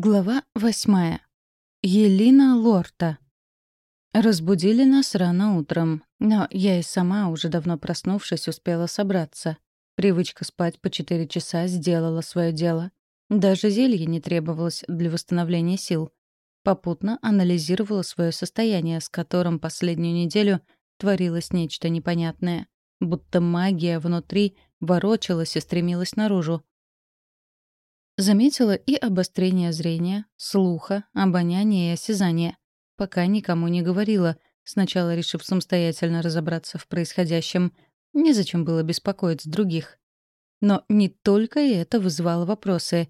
Глава восьмая. Елена Лорта. Разбудили нас рано утром, но я и сама, уже давно проснувшись, успела собраться. Привычка спать по четыре часа сделала свое дело. Даже зелье не требовалось для восстановления сил. Попутно анализировала свое состояние, с которым последнюю неделю творилось нечто непонятное. Будто магия внутри ворочалась и стремилась наружу. Заметила и обострение зрения, слуха, обоняния и осязания. Пока никому не говорила, сначала решив самостоятельно разобраться в происходящем. Незачем было беспокоить других. Но не только это вызывало вопросы.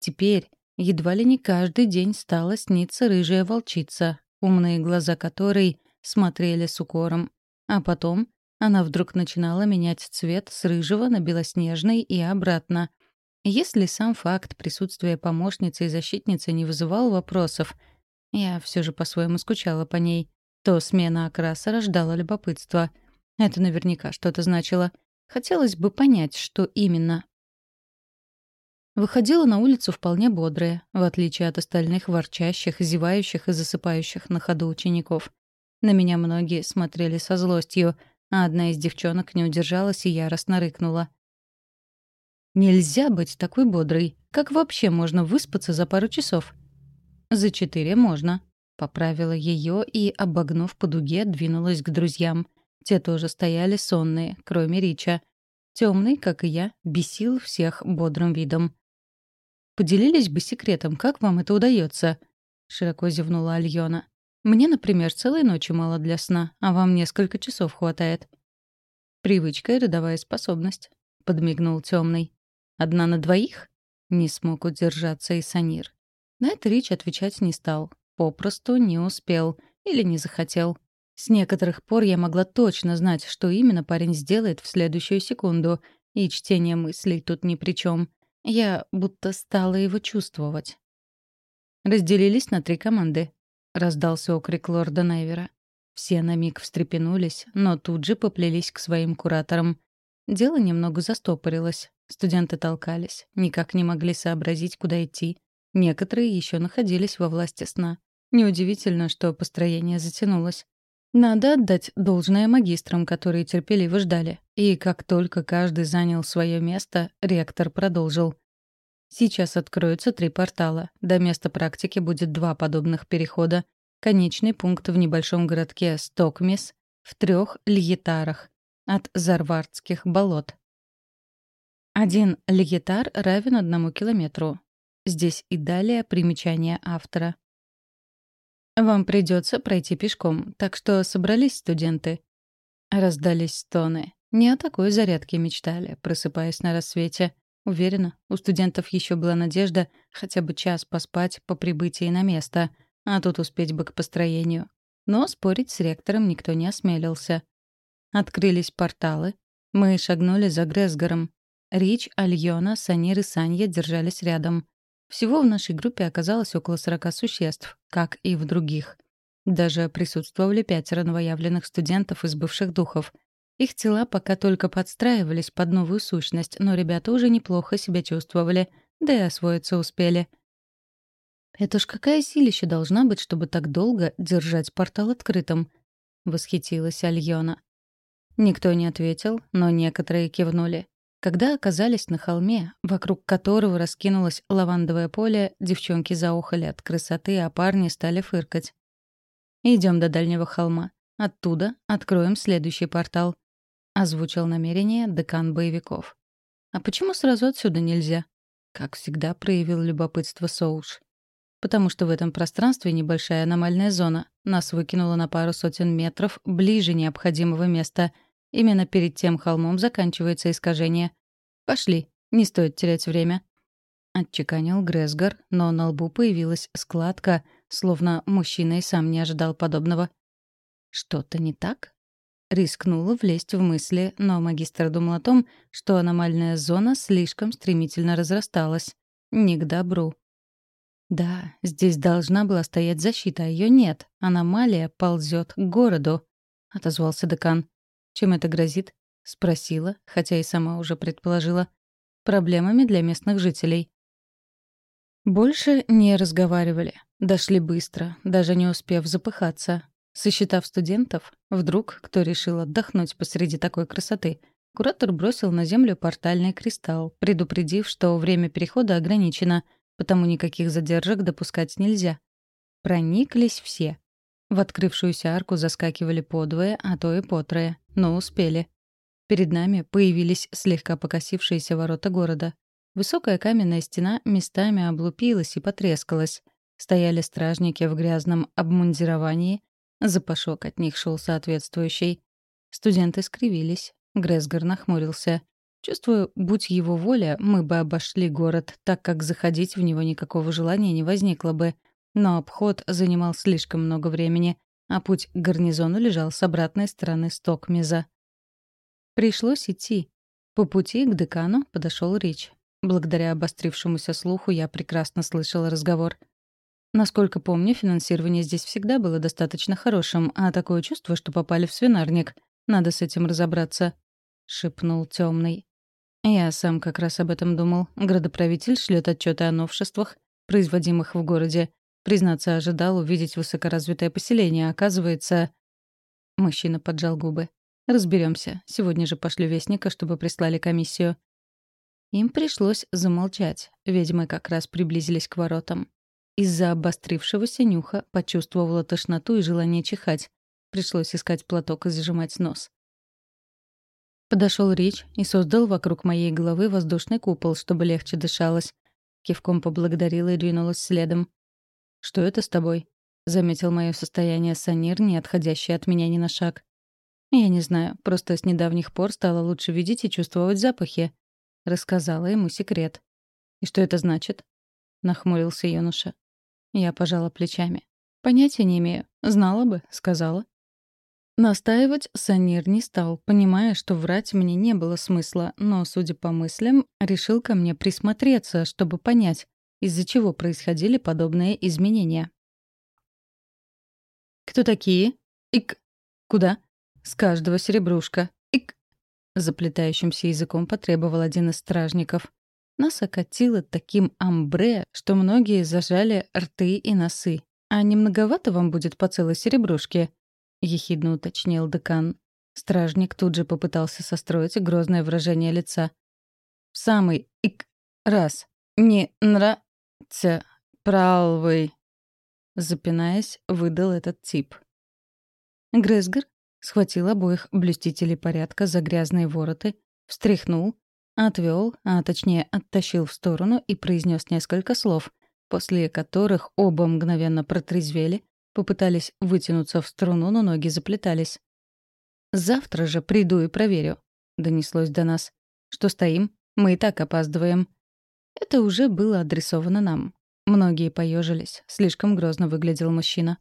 Теперь едва ли не каждый день стала сниться рыжая волчица, умные глаза которой смотрели с укором. А потом она вдруг начинала менять цвет с рыжего на белоснежный и обратно. Если сам факт присутствия помощницы и защитницы не вызывал вопросов, я все же по-своему скучала по ней, то смена окраса рождала любопытство. Это наверняка что-то значило. Хотелось бы понять, что именно. Выходила на улицу вполне бодрая, в отличие от остальных ворчащих, зевающих и засыпающих на ходу учеников. На меня многие смотрели со злостью, а одна из девчонок не удержалась и яростно рыкнула. Нельзя быть такой бодрой. Как вообще можно выспаться за пару часов? За четыре можно. Поправила ее и, обогнув по дуге, двинулась к друзьям. Те тоже стояли сонные, кроме Рича. Темный, как и я, бесил всех бодрым видом. «Поделились бы секретом, как вам это удается?» — широко зевнула Альона. «Мне, например, целой ночи мало для сна, а вам несколько часов хватает». «Привычка и родовая способность», — подмигнул темный. Одна на двоих? Не смог удержаться и Санир. На это Рич отвечать не стал. Попросту не успел или не захотел. С некоторых пор я могла точно знать, что именно парень сделает в следующую секунду, и чтение мыслей тут ни при чем. Я будто стала его чувствовать. Разделились на три команды. Раздался окрик лорда Найвера. Все на миг встрепенулись, но тут же поплелись к своим кураторам. Дело немного застопорилось. Студенты толкались, никак не могли сообразить, куда идти. Некоторые еще находились во власти сна. Неудивительно, что построение затянулось. Надо отдать должное магистрам, которые терпеливо ждали. И как только каждый занял свое место, ректор продолжил. Сейчас откроются три портала. До места практики будет два подобных перехода. Конечный пункт в небольшом городке Стокмис в трех льетарах от Зарвардских болот. Один льетар равен одному километру. Здесь и далее примечание автора. «Вам придется пройти пешком, так что собрались студенты». Раздались стоны. Не о такой зарядке мечтали, просыпаясь на рассвете. Уверена, у студентов еще была надежда хотя бы час поспать по прибытии на место, а тут успеть бы к построению. Но спорить с ректором никто не осмелился. Открылись порталы. Мы шагнули за Гресгором. Рич, Альона, Санир и Санья держались рядом. Всего в нашей группе оказалось около сорока существ, как и в других. Даже присутствовали пятеро новоявленных студентов из бывших духов. Их тела пока только подстраивались под новую сущность, но ребята уже неплохо себя чувствовали, да и освоиться успели. «Это ж какая силища должна быть, чтобы так долго держать портал открытым?» — восхитилась Альона. Никто не ответил, но некоторые кивнули. Когда оказались на холме, вокруг которого раскинулось лавандовое поле, девчонки заухали от красоты, а парни стали фыркать. Идем до дальнего холма. Оттуда откроем следующий портал», — озвучил намерение декан боевиков. «А почему сразу отсюда нельзя?» Как всегда проявил любопытство Соуш. «Потому что в этом пространстве небольшая аномальная зона. Нас выкинуло на пару сотен метров ближе необходимого места — Именно перед тем холмом заканчивается искажение. Пошли, не стоит терять время. Отчеканил Гресгар, но на лбу появилась складка, словно мужчина и сам не ожидал подобного. Что-то не так? Рискнула влезть в мысли, но магистр думал о том, что аномальная зона слишком стремительно разрасталась. Не к добру. Да, здесь должна была стоять защита, а ее нет. Аномалия ползет к городу, — отозвался декан. Чем это грозит? Спросила, хотя и сама уже предположила. Проблемами для местных жителей. Больше не разговаривали. Дошли быстро, даже не успев запыхаться. Сосчитав студентов, вдруг кто решил отдохнуть посреди такой красоты, куратор бросил на землю портальный кристалл, предупредив, что время перехода ограничено, потому никаких задержек допускать нельзя. Прониклись все. В открывшуюся арку заскакивали подвое, а то и потрое, но успели. Перед нами появились слегка покосившиеся ворота города. Высокая каменная стена местами облупилась и потрескалась. Стояли стражники в грязном обмундировании. Запашок от них шел соответствующий. Студенты скривились. Гресгар нахмурился. Чувствую, будь его воля, мы бы обошли город, так как заходить в него никакого желания не возникло бы. Но обход занимал слишком много времени, а путь к гарнизону лежал с обратной стороны Стокмиза. Пришлось идти. По пути к декану подошел Рич. Благодаря обострившемуся слуху я прекрасно слышала разговор. Насколько помню, финансирование здесь всегда было достаточно хорошим, а такое чувство, что попали в свинарник. Надо с этим разобраться», — шепнул темный. Я сам как раз об этом думал. Градоправитель шлет отчеты о новшествах, производимых в городе. Признаться, ожидал увидеть высокоразвитое поселение, оказывается... Мужчина поджал губы. Разберемся. Сегодня же пошлю вестника, чтобы прислали комиссию. Им пришлось замолчать. Ведьмы как раз приблизились к воротам. Из-за обострившегося нюха почувствовала тошноту и желание чихать. Пришлось искать платок и зажимать нос. Подошел Рич и создал вокруг моей головы воздушный купол, чтобы легче дышалось. Кивком поблагодарила и двинулась следом. «Что это с тобой?» — заметил мое состояние санир, не отходящий от меня ни на шаг. «Я не знаю, просто с недавних пор стало лучше видеть и чувствовать запахи. Рассказала ему секрет. «И что это значит?» — нахмурился юноша. Я пожала плечами. «Понятия не имею. Знала бы, сказала». Настаивать Санир не стал, понимая, что врать мне не было смысла, но, судя по мыслям, решил ко мне присмотреться, чтобы понять, из-за чего происходили подобные изменения. «Кто такие? Ик. Куда? С каждого серебрушка. Ик. Заплетающимся языком потребовал один из стражников. Нас окатило таким амбре, что многие зажали рты и носы. «А не многовато вам будет по целой серебрушке?» — ехидно уточнил декан. Стражник тут же попытался состроить грозное выражение лица. «В самый ик раз не нравится правый», — запинаясь, выдал этот тип. Гресгар Схватил обоих блюстителей порядка за грязные вороты, встряхнул, отвел, а точнее оттащил в сторону и произнес несколько слов, после которых оба мгновенно протрезвели, попытались вытянуться в струну, но ноги заплетались. «Завтра же приду и проверю», — донеслось до нас. «Что стоим? Мы и так опаздываем». Это уже было адресовано нам. Многие поежились. Слишком грозно выглядел мужчина.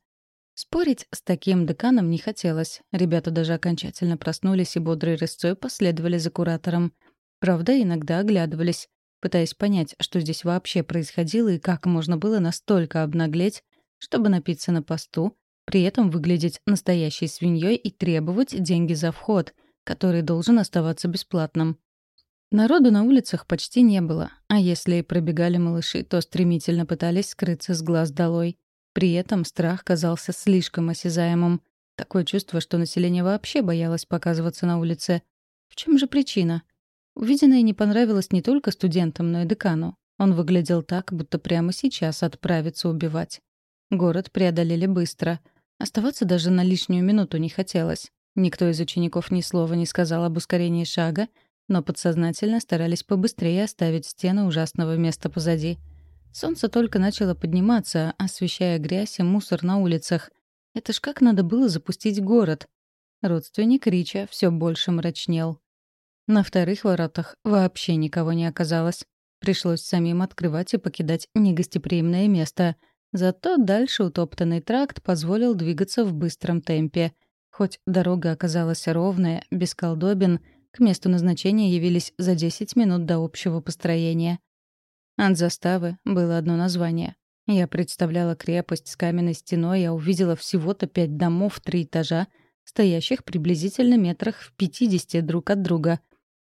Спорить с таким деканом не хотелось. Ребята даже окончательно проснулись и бодрой рысцой последовали за куратором. Правда, иногда оглядывались, пытаясь понять, что здесь вообще происходило и как можно было настолько обнаглеть, чтобы напиться на посту, при этом выглядеть настоящей свиньей и требовать деньги за вход, который должен оставаться бесплатным. Народу на улицах почти не было, а если и пробегали малыши, то стремительно пытались скрыться с глаз долой. При этом страх казался слишком осязаемым. Такое чувство, что население вообще боялось показываться на улице. В чем же причина? Увиденное не понравилось не только студентам, но и декану. Он выглядел так, будто прямо сейчас отправится убивать. Город преодолели быстро. Оставаться даже на лишнюю минуту не хотелось. Никто из учеников ни слова не сказал об ускорении шага, но подсознательно старались побыстрее оставить стены ужасного места позади — Солнце только начало подниматься, освещая грязь и мусор на улицах. Это ж как надо было запустить город. Родственник Рича все больше мрачнел. На вторых воротах вообще никого не оказалось. Пришлось самим открывать и покидать негостеприимное место. Зато дальше утоптанный тракт позволил двигаться в быстром темпе. Хоть дорога оказалась ровная, без колдобин, к месту назначения явились за 10 минут до общего построения. От заставы было одно название. Я представляла крепость с каменной стеной, я увидела всего-то пять домов, три этажа, стоящих приблизительно метрах в 50 друг от друга.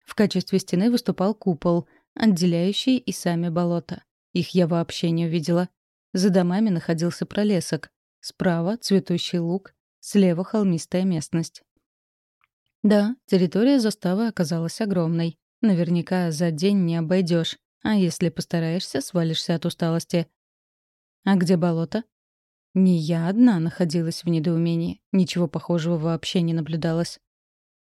В качестве стены выступал купол, отделяющий и сами болота. Их я вообще не увидела. За домами находился пролесок. Справа — цветущий луг, слева — холмистая местность. Да, территория заставы оказалась огромной. Наверняка за день не обойдешь, а если постараешься, свалишься от усталости. А где болото? Не я одна находилась в недоумении. Ничего похожего вообще не наблюдалось.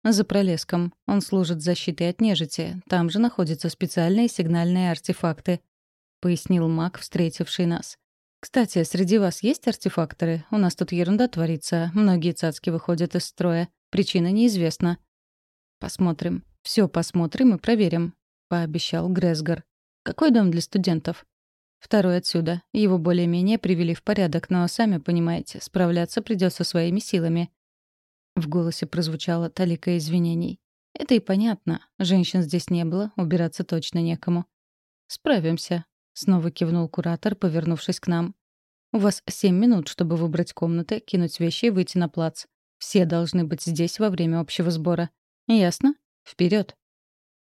За пролеском. Он служит защитой от нежити. Там же находятся специальные сигнальные артефакты. Пояснил маг, встретивший нас. Кстати, среди вас есть артефакторы? У нас тут ерунда творится. Многие цацки выходят из строя. Причина неизвестна. Посмотрим. Все посмотрим и проверим, пообещал Гресгар. Какой дом для студентов? Второй отсюда. Его более-менее привели в порядок, но, сами понимаете, справляться придется своими силами. В голосе прозвучало талика извинений. Это и понятно. Женщин здесь не было, убираться точно некому. «Справимся», — снова кивнул куратор, повернувшись к нам. «У вас семь минут, чтобы выбрать комнаты, кинуть вещи и выйти на плац. Все должны быть здесь во время общего сбора. Ясно? Вперед!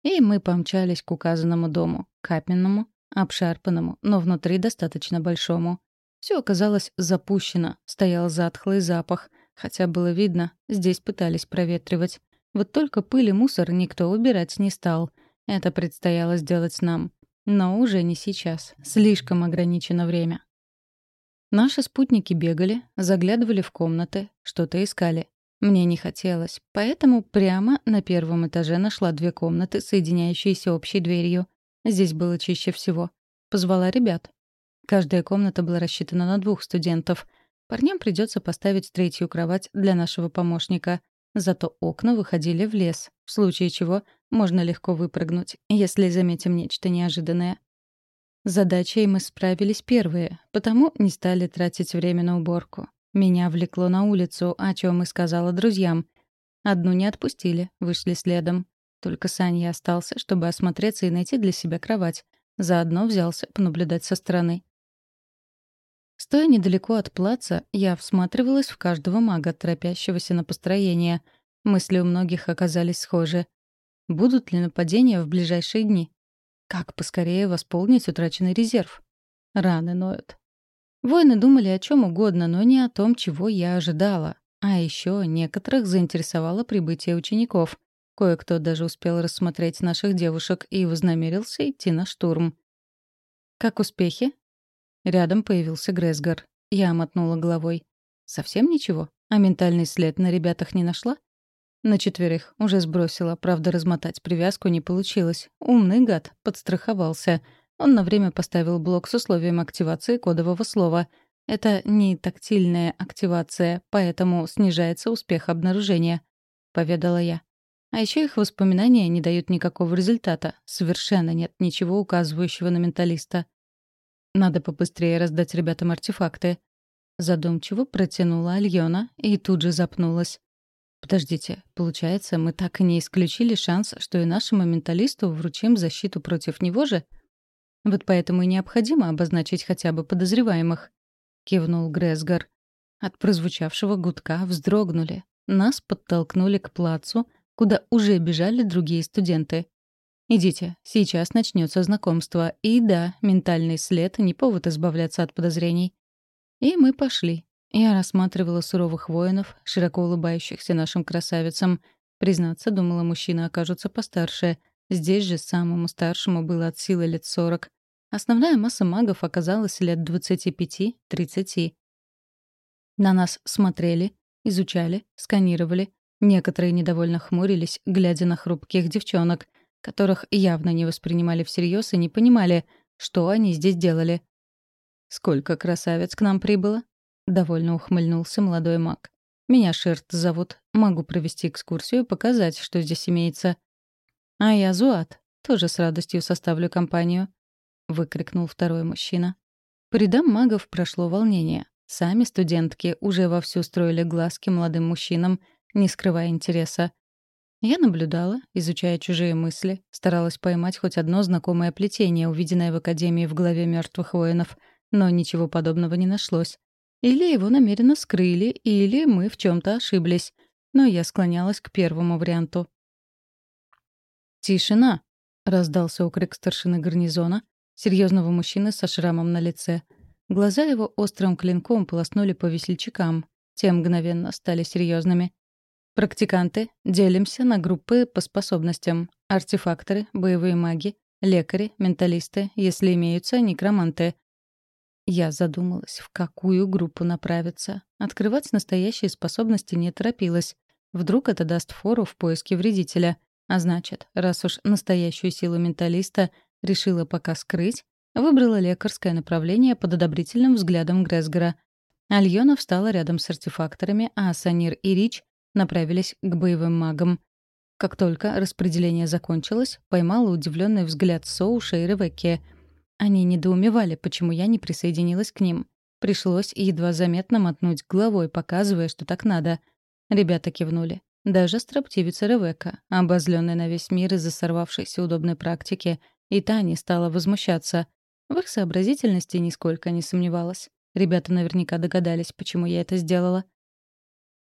И мы помчались к указанному дому, каменному, обшарпанному, но внутри достаточно большому. Все оказалось запущено, стоял затхлый запах, хотя было видно, здесь пытались проветривать. Вот только пыль и мусор никто убирать не стал. Это предстояло сделать нам. Но уже не сейчас. Слишком ограничено время. Наши спутники бегали, заглядывали в комнаты, что-то искали. Мне не хотелось, поэтому прямо на первом этаже нашла две комнаты, соединяющиеся общей дверью. Здесь было чище всего. Позвала ребят. Каждая комната была рассчитана на двух студентов. Парням придется поставить третью кровать для нашего помощника. Зато окна выходили в лес, в случае чего можно легко выпрыгнуть, если заметим нечто неожиданное. Задачей мы справились первые, потому не стали тратить время на уборку. Меня влекло на улицу, о чем и сказала друзьям. Одну не отпустили, вышли следом. Только Саня остался, чтобы осмотреться и найти для себя кровать. Заодно взялся понаблюдать со стороны. Стоя недалеко от плаца, я всматривалась в каждого мага, торопящегося на построение. Мысли у многих оказались схожи. Будут ли нападения в ближайшие дни? Как поскорее восполнить утраченный резерв? Раны ноют. Воины думали о чем угодно, но не о том, чего я ожидала. А еще некоторых заинтересовало прибытие учеников. Кое-кто даже успел рассмотреть наших девушек и вознамерился идти на штурм. «Как успехи?» Рядом появился Гресгар. Я мотнула головой. «Совсем ничего? А ментальный след на ребятах не нашла?» На четверых уже сбросила, правда, размотать привязку не получилось. Умный гад, подстраховался. Он на время поставил блок с условием активации кодового слова. Это не тактильная активация, поэтому снижается успех обнаружения, — поведала я. А еще их воспоминания не дают никакого результата. Совершенно нет ничего указывающего на менталиста. Надо побыстрее раздать ребятам артефакты. Задумчиво протянула Альона и тут же запнулась. Подождите, получается, мы так и не исключили шанс, что и нашему менталисту вручим защиту против него же? Вот поэтому и необходимо обозначить хотя бы подозреваемых, кивнул Гресгар. От прозвучавшего гудка вздрогнули. Нас подтолкнули к плацу, куда уже бежали другие студенты. Идите, сейчас начнется знакомство. И да, ментальный след — не повод избавляться от подозрений. И мы пошли. Я рассматривала суровых воинов, широко улыбающихся нашим красавицам. Признаться, думала, мужчины окажутся постарше. Здесь же самому старшему было от силы лет сорок. Основная масса магов оказалась лет двадцати пяти-тридцати. На нас смотрели, изучали, сканировали. Некоторые недовольно хмурились, глядя на хрупких девчонок, которых явно не воспринимали всерьез и не понимали, что они здесь делали. «Сколько красавиц к нам прибыло?» Довольно ухмыльнулся молодой маг. «Меня Шерт зовут. Могу провести экскурсию и показать, что здесь имеется». «А я Зуат. Тоже с радостью составлю компанию», — выкрикнул второй мужчина. По магов прошло волнение. Сами студентки уже вовсю строили глазки молодым мужчинам, не скрывая интереса. Я наблюдала, изучая чужие мысли, старалась поймать хоть одно знакомое плетение, увиденное в Академии в главе мертвых воинов, но ничего подобного не нашлось. Или его намеренно скрыли, или мы в чем то ошиблись. Но я склонялась к первому варианту. «Тишина!» — раздался окрик старшины гарнизона. серьезного мужчины со шрамом на лице. Глаза его острым клинком полоснули по весельчакам. Те мгновенно стали серьезными. Практиканты делимся на группы по способностям. Артефакторы, боевые маги, лекари, менталисты, если имеются, некроманты. Я задумалась, в какую группу направиться. Открывать настоящие способности не торопилась. Вдруг это даст фору в поиске вредителя. А значит, раз уж настоящую силу менталиста решила пока скрыть, выбрала лекарское направление под одобрительным взглядом Гресгора. Альона встала рядом с артефакторами, а Санир и Рич направились к боевым магам. Как только распределение закончилось, поймала удивленный взгляд Соуша и Ревекки. Они недоумевали, почему я не присоединилась к ним. Пришлось едва заметно мотнуть головой, показывая, что так надо. Ребята кивнули. Даже строптивица Ревекка, обозленная на весь мир из-за сорвавшейся удобной практики, и та стала возмущаться. В их сообразительности нисколько не сомневалась. Ребята наверняка догадались, почему я это сделала.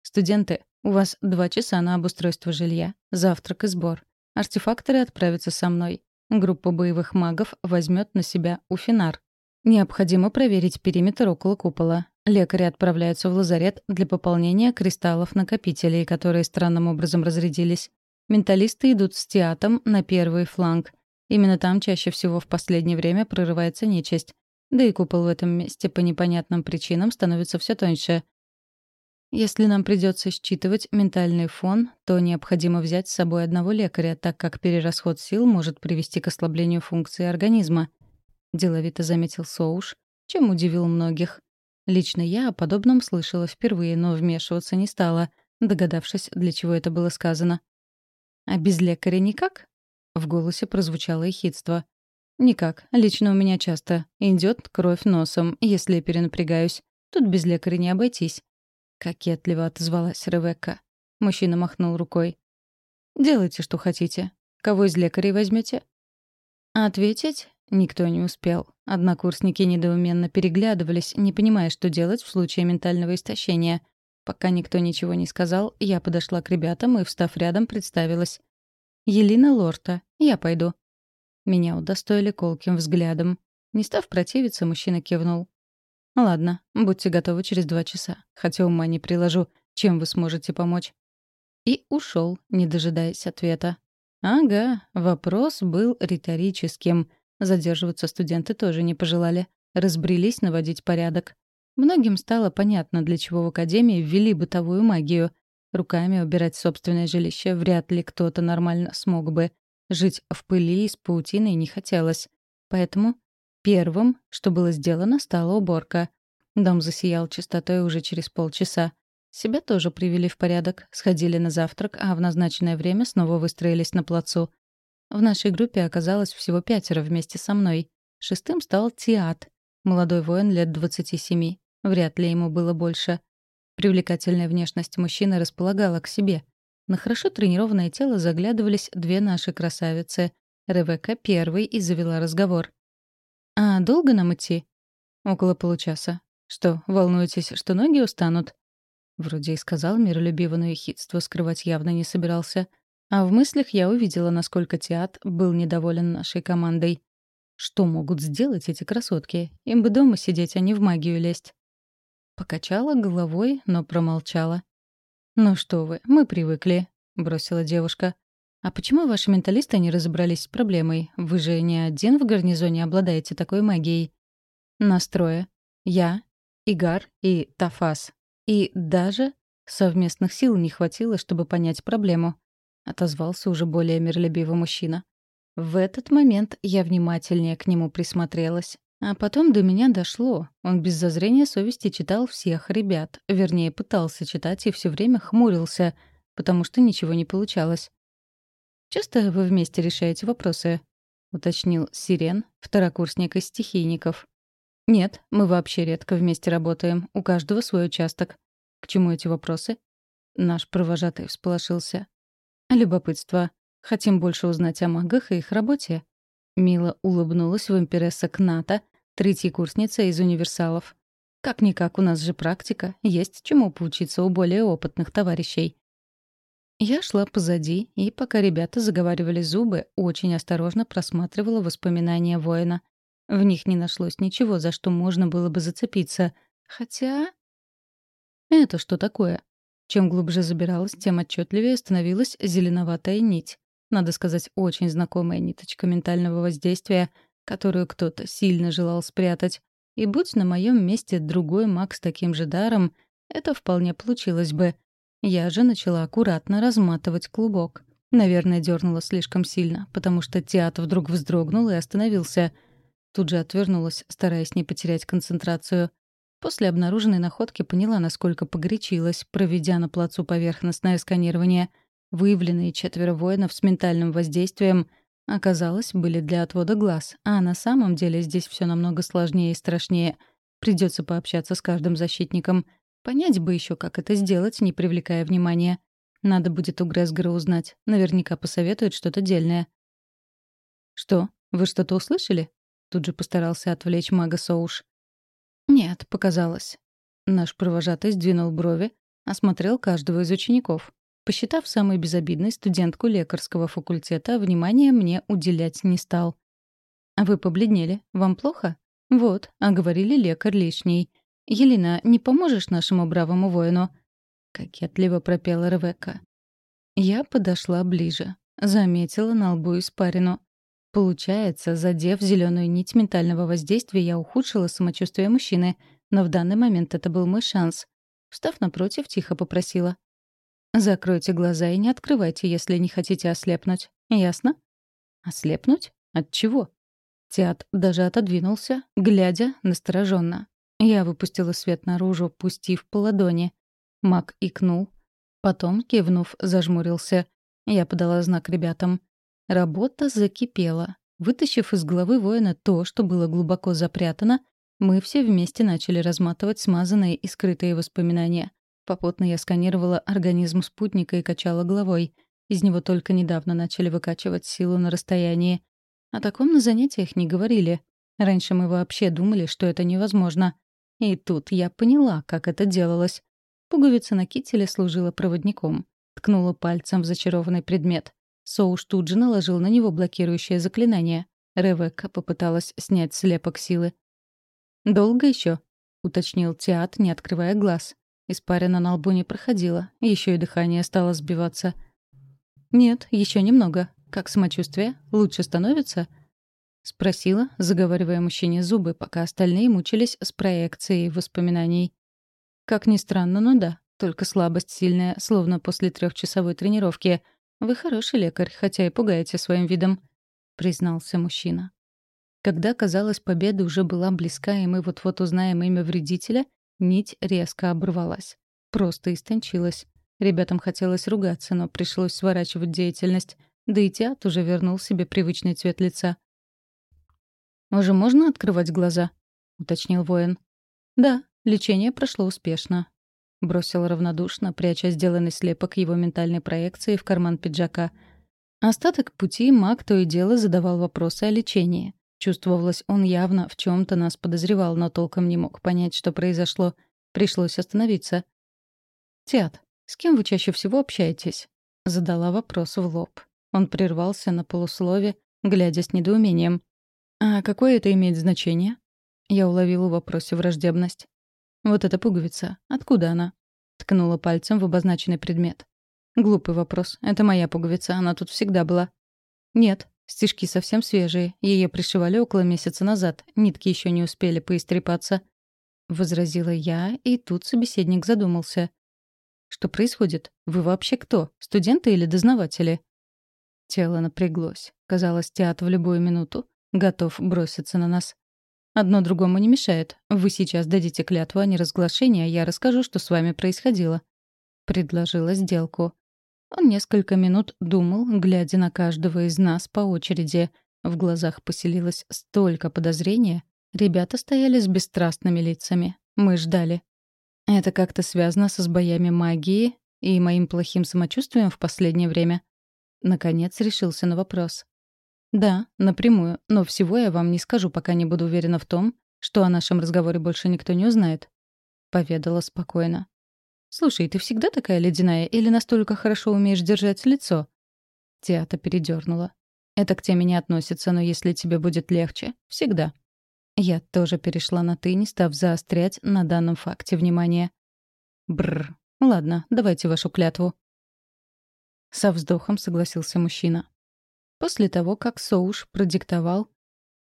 «Студенты, у вас два часа на обустройство жилья, завтрак и сбор. Артефакторы отправятся со мной. Группа боевых магов возьмет на себя Уфинар. Необходимо проверить периметр около купола. Лекари отправляются в лазарет для пополнения кристаллов-накопителей, которые странным образом разрядились. Менталисты идут с театом на первый фланг. Именно там чаще всего в последнее время прорывается нечисть. Да и купол в этом месте по непонятным причинам становится все тоньше — если нам придется считывать ментальный фон, то необходимо взять с собой одного лекаря, так как перерасход сил может привести к ослаблению функции организма. Деловито заметил Соуш, чем удивил многих. Лично я о подобном слышала впервые, но вмешиваться не стала, догадавшись, для чего это было сказано. «А без лекаря никак?» В голосе прозвучало ехидство. «Никак. Лично у меня часто. Идет кровь носом, если перенапрягаюсь. Тут без лекаря не обойтись. — кокетливо отозвалась Ревекка. Мужчина махнул рукой. «Делайте, что хотите. Кого из лекарей возьмете? ответить никто не успел. Однокурсники недоуменно переглядывались, не понимая, что делать в случае ментального истощения. Пока никто ничего не сказал, я подошла к ребятам и, встав рядом, представилась. «Елена Лорта. Я пойду». Меня удостоили колким взглядом. Не став противиться, мужчина кивнул. «Ладно, будьте готовы через два часа, хотя ума не приложу, чем вы сможете помочь». И ушел, не дожидаясь ответа. Ага, вопрос был риторическим. Задерживаться студенты тоже не пожелали. Разбрелись наводить порядок. Многим стало понятно, для чего в Академии ввели бытовую магию. Руками убирать собственное жилище вряд ли кто-то нормально смог бы. Жить в пыли и с паутиной не хотелось. Поэтому Первым, что было сделано, стала уборка. Дом засиял чистотой уже через полчаса. Себя тоже привели в порядок, сходили на завтрак, а в назначенное время снова выстроились на плацу. В нашей группе оказалось всего пятеро вместе со мной. Шестым стал Тиат, молодой воин лет 27. Вряд ли ему было больше. Привлекательная внешность мужчины располагала к себе. На хорошо тренированное тело заглядывались две наши красавицы. Ревекка первой и завела разговор. «А долго нам идти?» «Около получаса. Что, волнуетесь, что ноги устанут?» Вроде и сказал миролюбиво, но ехидство скрывать явно не собирался. А в мыслях я увидела, насколько Теат был недоволен нашей командой. Что могут сделать эти красотки? Им бы дома сидеть, а не в магию лезть. Покачала головой, но промолчала. «Ну что вы, мы привыкли», — бросила девушка. «А почему ваши менталисты не разобрались с проблемой? Вы же не один в гарнизоне обладаете такой магией». «Настроя. Я, Игар и Тафас. И даже совместных сил не хватило, чтобы понять проблему», — отозвался уже более миролюбивый мужчина. В этот момент я внимательнее к нему присмотрелась. А потом до меня дошло. Он без зазрения совести читал всех ребят. Вернее, пытался читать и все время хмурился, потому что ничего не получалось. «Часто вы вместе решаете вопросы?» — уточнил Сирен, второкурсник из стихийников. «Нет, мы вообще редко вместе работаем, у каждого свой участок. К чему эти вопросы?» Наш провожатый всполошился. «Любопытство. Хотим больше узнать о магах и их работе». Мила улыбнулась в импересса Кната, третьей курсница из универсалов. «Как-никак, у нас же практика, есть чему поучиться у более опытных товарищей. Я шла позади, и пока ребята заговаривали зубы, очень осторожно просматривала воспоминания воина. В них не нашлось ничего, за что можно было бы зацепиться. Хотя... Это что такое? Чем глубже забиралась, тем отчетливее становилась зеленоватая нить. Надо сказать, очень знакомая ниточка ментального воздействия, которую кто-то сильно желал спрятать. И будь на моем месте другой маг с таким же даром, это вполне получилось бы. Я же начала аккуратно разматывать клубок. Наверное, дернула слишком сильно, потому что театр вдруг вздрогнул и остановился. Тут же отвернулась, стараясь не потерять концентрацию. После обнаруженной находки поняла, насколько погорячилась, проведя на плацу поверхностное сканирование. Выявленные четверо воинов с ментальным воздействием, оказалось, были для отвода глаз, а на самом деле здесь все намного сложнее и страшнее. Придется пообщаться с каждым защитником. Понять бы еще, как это сделать, не привлекая внимания. Надо будет у Гресгора узнать. Наверняка посоветует что-то дельное. «Что, вы что-то услышали?» Тут же постарался отвлечь мага Соуш. «Нет, показалось». Наш провожатый сдвинул брови, осмотрел каждого из учеников. Посчитав самой безобидной студентку лекарского факультета, внимания мне уделять не стал. «А вы побледнели? Вам плохо?» «Вот, а говорили лекарь лишний. Елена, не поможешь нашему бравому воину?» — кокетливо пропела Ревекка. Я подошла ближе. Заметила на лбу испарину. Получается, задев зеленую нить ментального воздействия, я ухудшила самочувствие мужчины, но в данный момент это был мой шанс. Встав напротив, тихо попросила. «Закройте глаза и не открывайте, если не хотите ослепнуть. Ясно?» «Ослепнуть? От чего?» Теат даже отодвинулся, глядя настороженно. Я выпустила свет наружу, пустив по ладони. Мак икнул. Потом, кивнув, зажмурился. Я подала знак ребятам. Работа закипела. Вытащив из головы воина то, что было глубоко запрятано, мы все вместе начали разматывать смазанные и скрытые воспоминания. Попутно я сканировала организм спутника и качала головой. Из него только недавно начали выкачивать силу на расстоянии. О таком на занятиях не говорили. Раньше мы вообще думали, что это невозможно. И тут я поняла, как это делалось. Пуговица на кителе служила проводником. Ткнула пальцем в зачарованный предмет. Соуш тут же наложил на него блокирующее заклинание. Ревекка попыталась снять слепок силы. «Долго еще? уточнил Теат, не открывая глаз. Испарина на лбу не проходила, еще и дыхание стало сбиваться. «Нет, еще немного. Как самочувствие? Лучше становится?» — спросила, заговаривая мужчине зубы, пока остальные мучились с проекцией воспоминаний. Как ни странно, но да. Только слабость сильная, словно после трехчасовой тренировки. Вы хороший лекарь, хотя и пугаете своим видом», — признался мужчина. Когда, казалось, победа уже была близка, и мы вот-вот узнаем имя вредителя, нить резко оборвалась. Просто истончилась. Ребятам хотелось ругаться, но пришлось сворачивать деятельность. Да и Теат уже вернул себе привычный цвет лица. «Уже можно открывать глаза?» — уточнил воин. «Да», Лечение прошло успешно. Бросил равнодушно, пряча сделанный слепок его ментальной проекции в карман пиджака. Остаток пути маг то и дело задавал вопросы о лечении. Чувствовалось, он явно в чем то нас подозревал, но толком не мог понять, что произошло. Пришлось остановиться. «Тиат, с кем вы чаще всего общаетесь?» Задала вопрос в лоб. Он прервался на полуслове, глядя с недоумением. «А какое это имеет значение?» Я уловила в вопросе враждебность. «Вот эта пуговица. Откуда она?» Ткнула пальцем в обозначенный предмет. «Глупый вопрос. Это моя пуговица. Она тут всегда была». «Нет. Стежки совсем свежие. Ее пришивали около месяца назад. Нитки еще не успели поистрепаться». Возразила я, и тут собеседник задумался. «Что происходит? Вы вообще кто? Студенты или дознаватели?» Тело напряглось. Казалось, театр в любую минуту готов броситься на нас. Одно другому не мешает. Вы сейчас дадите клятву о неразглашении, а я расскажу, что с вами происходило». Предложила сделку. Он несколько минут думал, глядя на каждого из нас по очереди. В глазах поселилось столько подозрения. Ребята стояли с бесстрастными лицами. Мы ждали. Это как-то связано со сбоями магии и моим плохим самочувствием в последнее время. Наконец решился на вопрос. «Да, напрямую, но всего я вам не скажу, пока не буду уверена в том, что о нашем разговоре больше никто не узнает», — поведала спокойно. «Слушай, ты всегда такая ледяная или настолько хорошо умеешь держать лицо?» Теата передернула. «Это к теме не относится, но если тебе будет легче, всегда». Я тоже перешла на «ты», не став заострять на данном факте внимание. Бррр. Ладно, давайте вашу клятву. Со вздохом согласился мужчина. После того, как Соуш продиктовал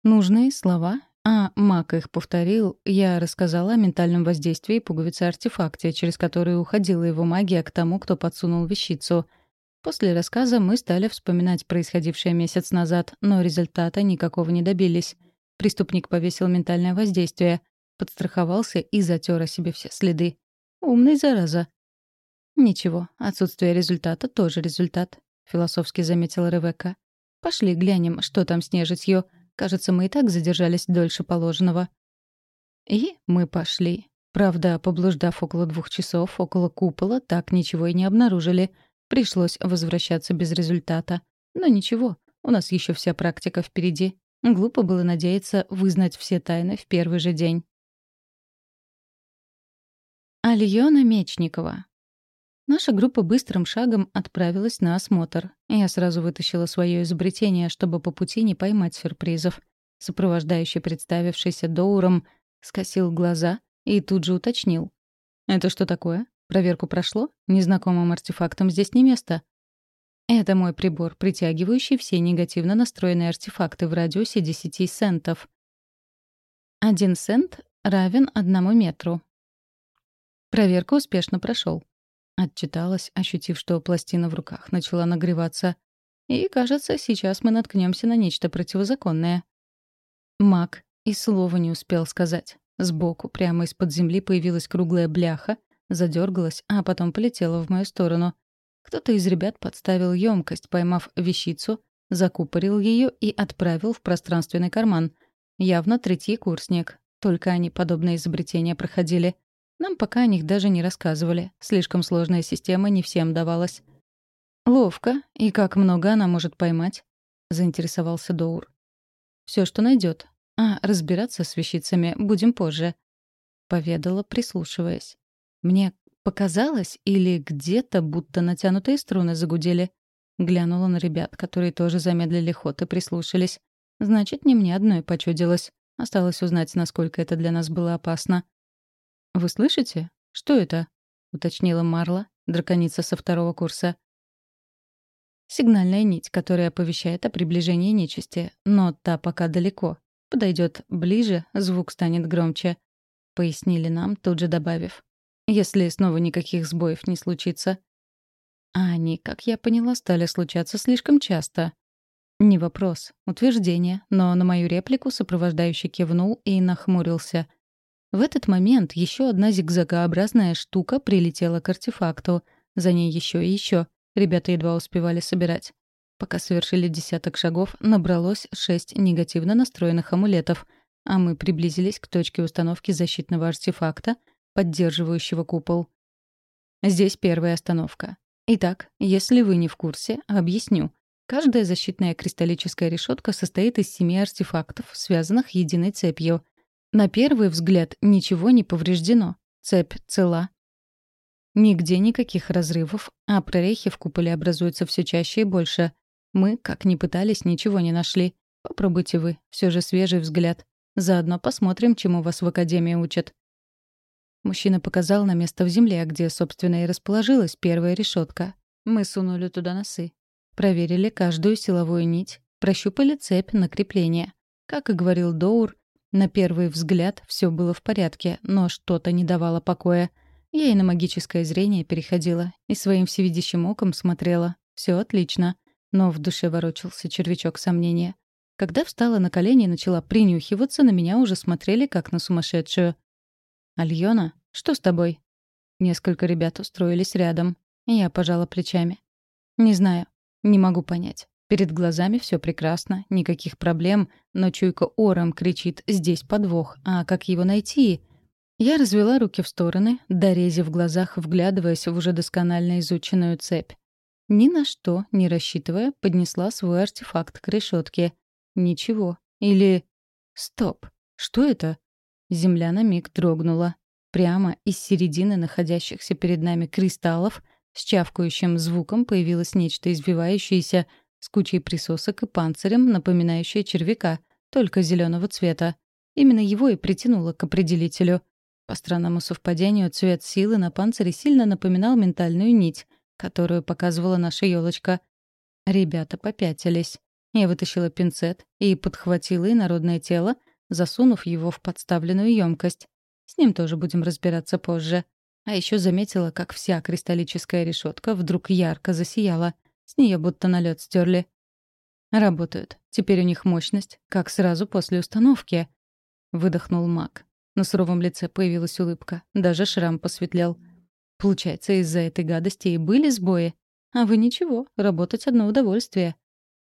нужные слова, а Мак их повторил, я рассказала о ментальном воздействии пуговицы-артефакте, через которую уходила его магия к тому, кто подсунул вещицу. После рассказа мы стали вспоминать происходившее месяц назад, но результата никакого не добились. Преступник повесил ментальное воздействие, подстраховался и затер о себе все следы. Умный зараза. «Ничего, отсутствие результата тоже результат», — философски заметила Ревекка. «Пошли глянем, что там с нежитью. Кажется, мы и так задержались дольше положенного». И мы пошли. Правда, поблуждав около двух часов около купола, так ничего и не обнаружили. Пришлось возвращаться без результата. Но ничего, у нас еще вся практика впереди. Глупо было надеяться вызнать все тайны в первый же день. Альона Мечникова. Наша группа быстрым шагом отправилась на осмотр. Я сразу вытащила свое изобретение, чтобы по пути не поймать сюрпризов. Сопровождающий, представившийся Доуром, скосил глаза и тут же уточнил. «Это что такое? Проверку прошло? Незнакомым артефактам здесь не место». «Это мой прибор, притягивающий все негативно настроенные артефакты в радиусе 10 сентов». Один сент равен одному метру. Проверка успешно прошел. Отчиталась, ощутив, что пластина в руках начала нагреваться. И, кажется, сейчас мы наткнемся на нечто противозаконное. Маг и слова не успел сказать. Сбоку, прямо из-под земли, появилась круглая бляха, задергалась, а потом полетела в мою сторону. Кто-то из ребят подставил емкость, поймав вещицу, закупорил ее и отправил в пространственный карман. Явно третий курсник. Только они подобные изобретения проходили. Нам пока о них даже не рассказывали. Слишком сложная система не всем давалась. «Ловко. И как много она может поймать?» — заинтересовался Доур. Все, что найдет. А разбираться с вещицами будем позже», — поведала, прислушиваясь. «Мне показалось, или где-то будто натянутые струны загудели?» Глянула на ребят, которые тоже замедлили ход и прислушались. «Значит, не мне одной почудилось. Осталось узнать, насколько это для нас было опасно». «Вы слышите? Что это?» — уточнила Марла, драконица со второго курса. Сигнальная нить, которая оповещает о приближении нечисти, но та пока далеко. Подойдет ближе, звук станет громче. Пояснили нам, тут же добавив. Если снова никаких сбоев не случится. А они, как я поняла, стали случаться слишком часто. Не вопрос, утверждение, но на мою реплику сопровождающий кивнул и нахмурился — в этот момент еще одна зигзагообразная штука прилетела к артефакту. За ней еще и еще. Ребята едва успевали собирать. Пока совершили десяток шагов, набралось шесть негативно настроенных амулетов, а мы приблизились к точке установки защитного артефакта, поддерживающего купол. Здесь первая остановка. Итак, если вы не в курсе, объясню. Каждая защитная кристаллическая решетка состоит из семи артефактов, связанных единой цепью — на первый взгляд ничего не повреждено. Цепь цела. Нигде никаких разрывов, а прорехи в куполе образуются все чаще и больше. Мы, как ни пытались, ничего не нашли. Попробуйте вы, все же свежий взгляд. Заодно посмотрим, чему вас в академии учат. Мужчина показал на место в земле, где, собственно, и расположилась первая решетка. Мы сунули туда носы. Проверили каждую силовую нить, прощупали цепь на крепление. Как и говорил Доур, на первый взгляд все было в порядке, но что-то не давало покоя. Я и на магическое зрение переходила, и своим всевидящим оком смотрела. Все отлично. Но в душе ворочался червячок сомнения. Когда встала на колени и начала принюхиваться, на меня уже смотрели как на сумасшедшую. «Альона, что с тобой?» Несколько ребят устроились рядом. Я пожала плечами. «Не знаю. Не могу понять. Перед глазами все прекрасно, никаких проблем, но чуйка ором кричит «здесь подвох», а как его найти? Я развела руки в стороны, дорези в глазах, вглядываясь в уже досконально изученную цепь. Ни на что, не рассчитывая, поднесла свой артефакт к решетке. Ничего. Или... Стоп. Что это? Земля на миг дрогнула. Прямо из середины находящихся перед нами кристаллов с чавкающим звуком появилось нечто извивающееся, с кучей присосок и панцирем, напоминающая червяка, только зеленого цвета. Именно его и притянуло к определителю. По странному совпадению, цвет силы на панцире сильно напоминал ментальную нить, которую показывала наша елочка. Ребята попятились. Я вытащила пинцет и подхватила инородное тело, засунув его в подставленную емкость. С ним тоже будем разбираться позже. А еще заметила, как вся кристаллическая решетка вдруг ярко засияла. С нее будто налет стерли. Работают. Теперь у них мощность, как сразу после установки. Выдохнул маг. На суровом лице появилась улыбка. Даже шрам посветлел. Получается, из-за этой гадости и были сбои. А вы ничего, работать одно удовольствие.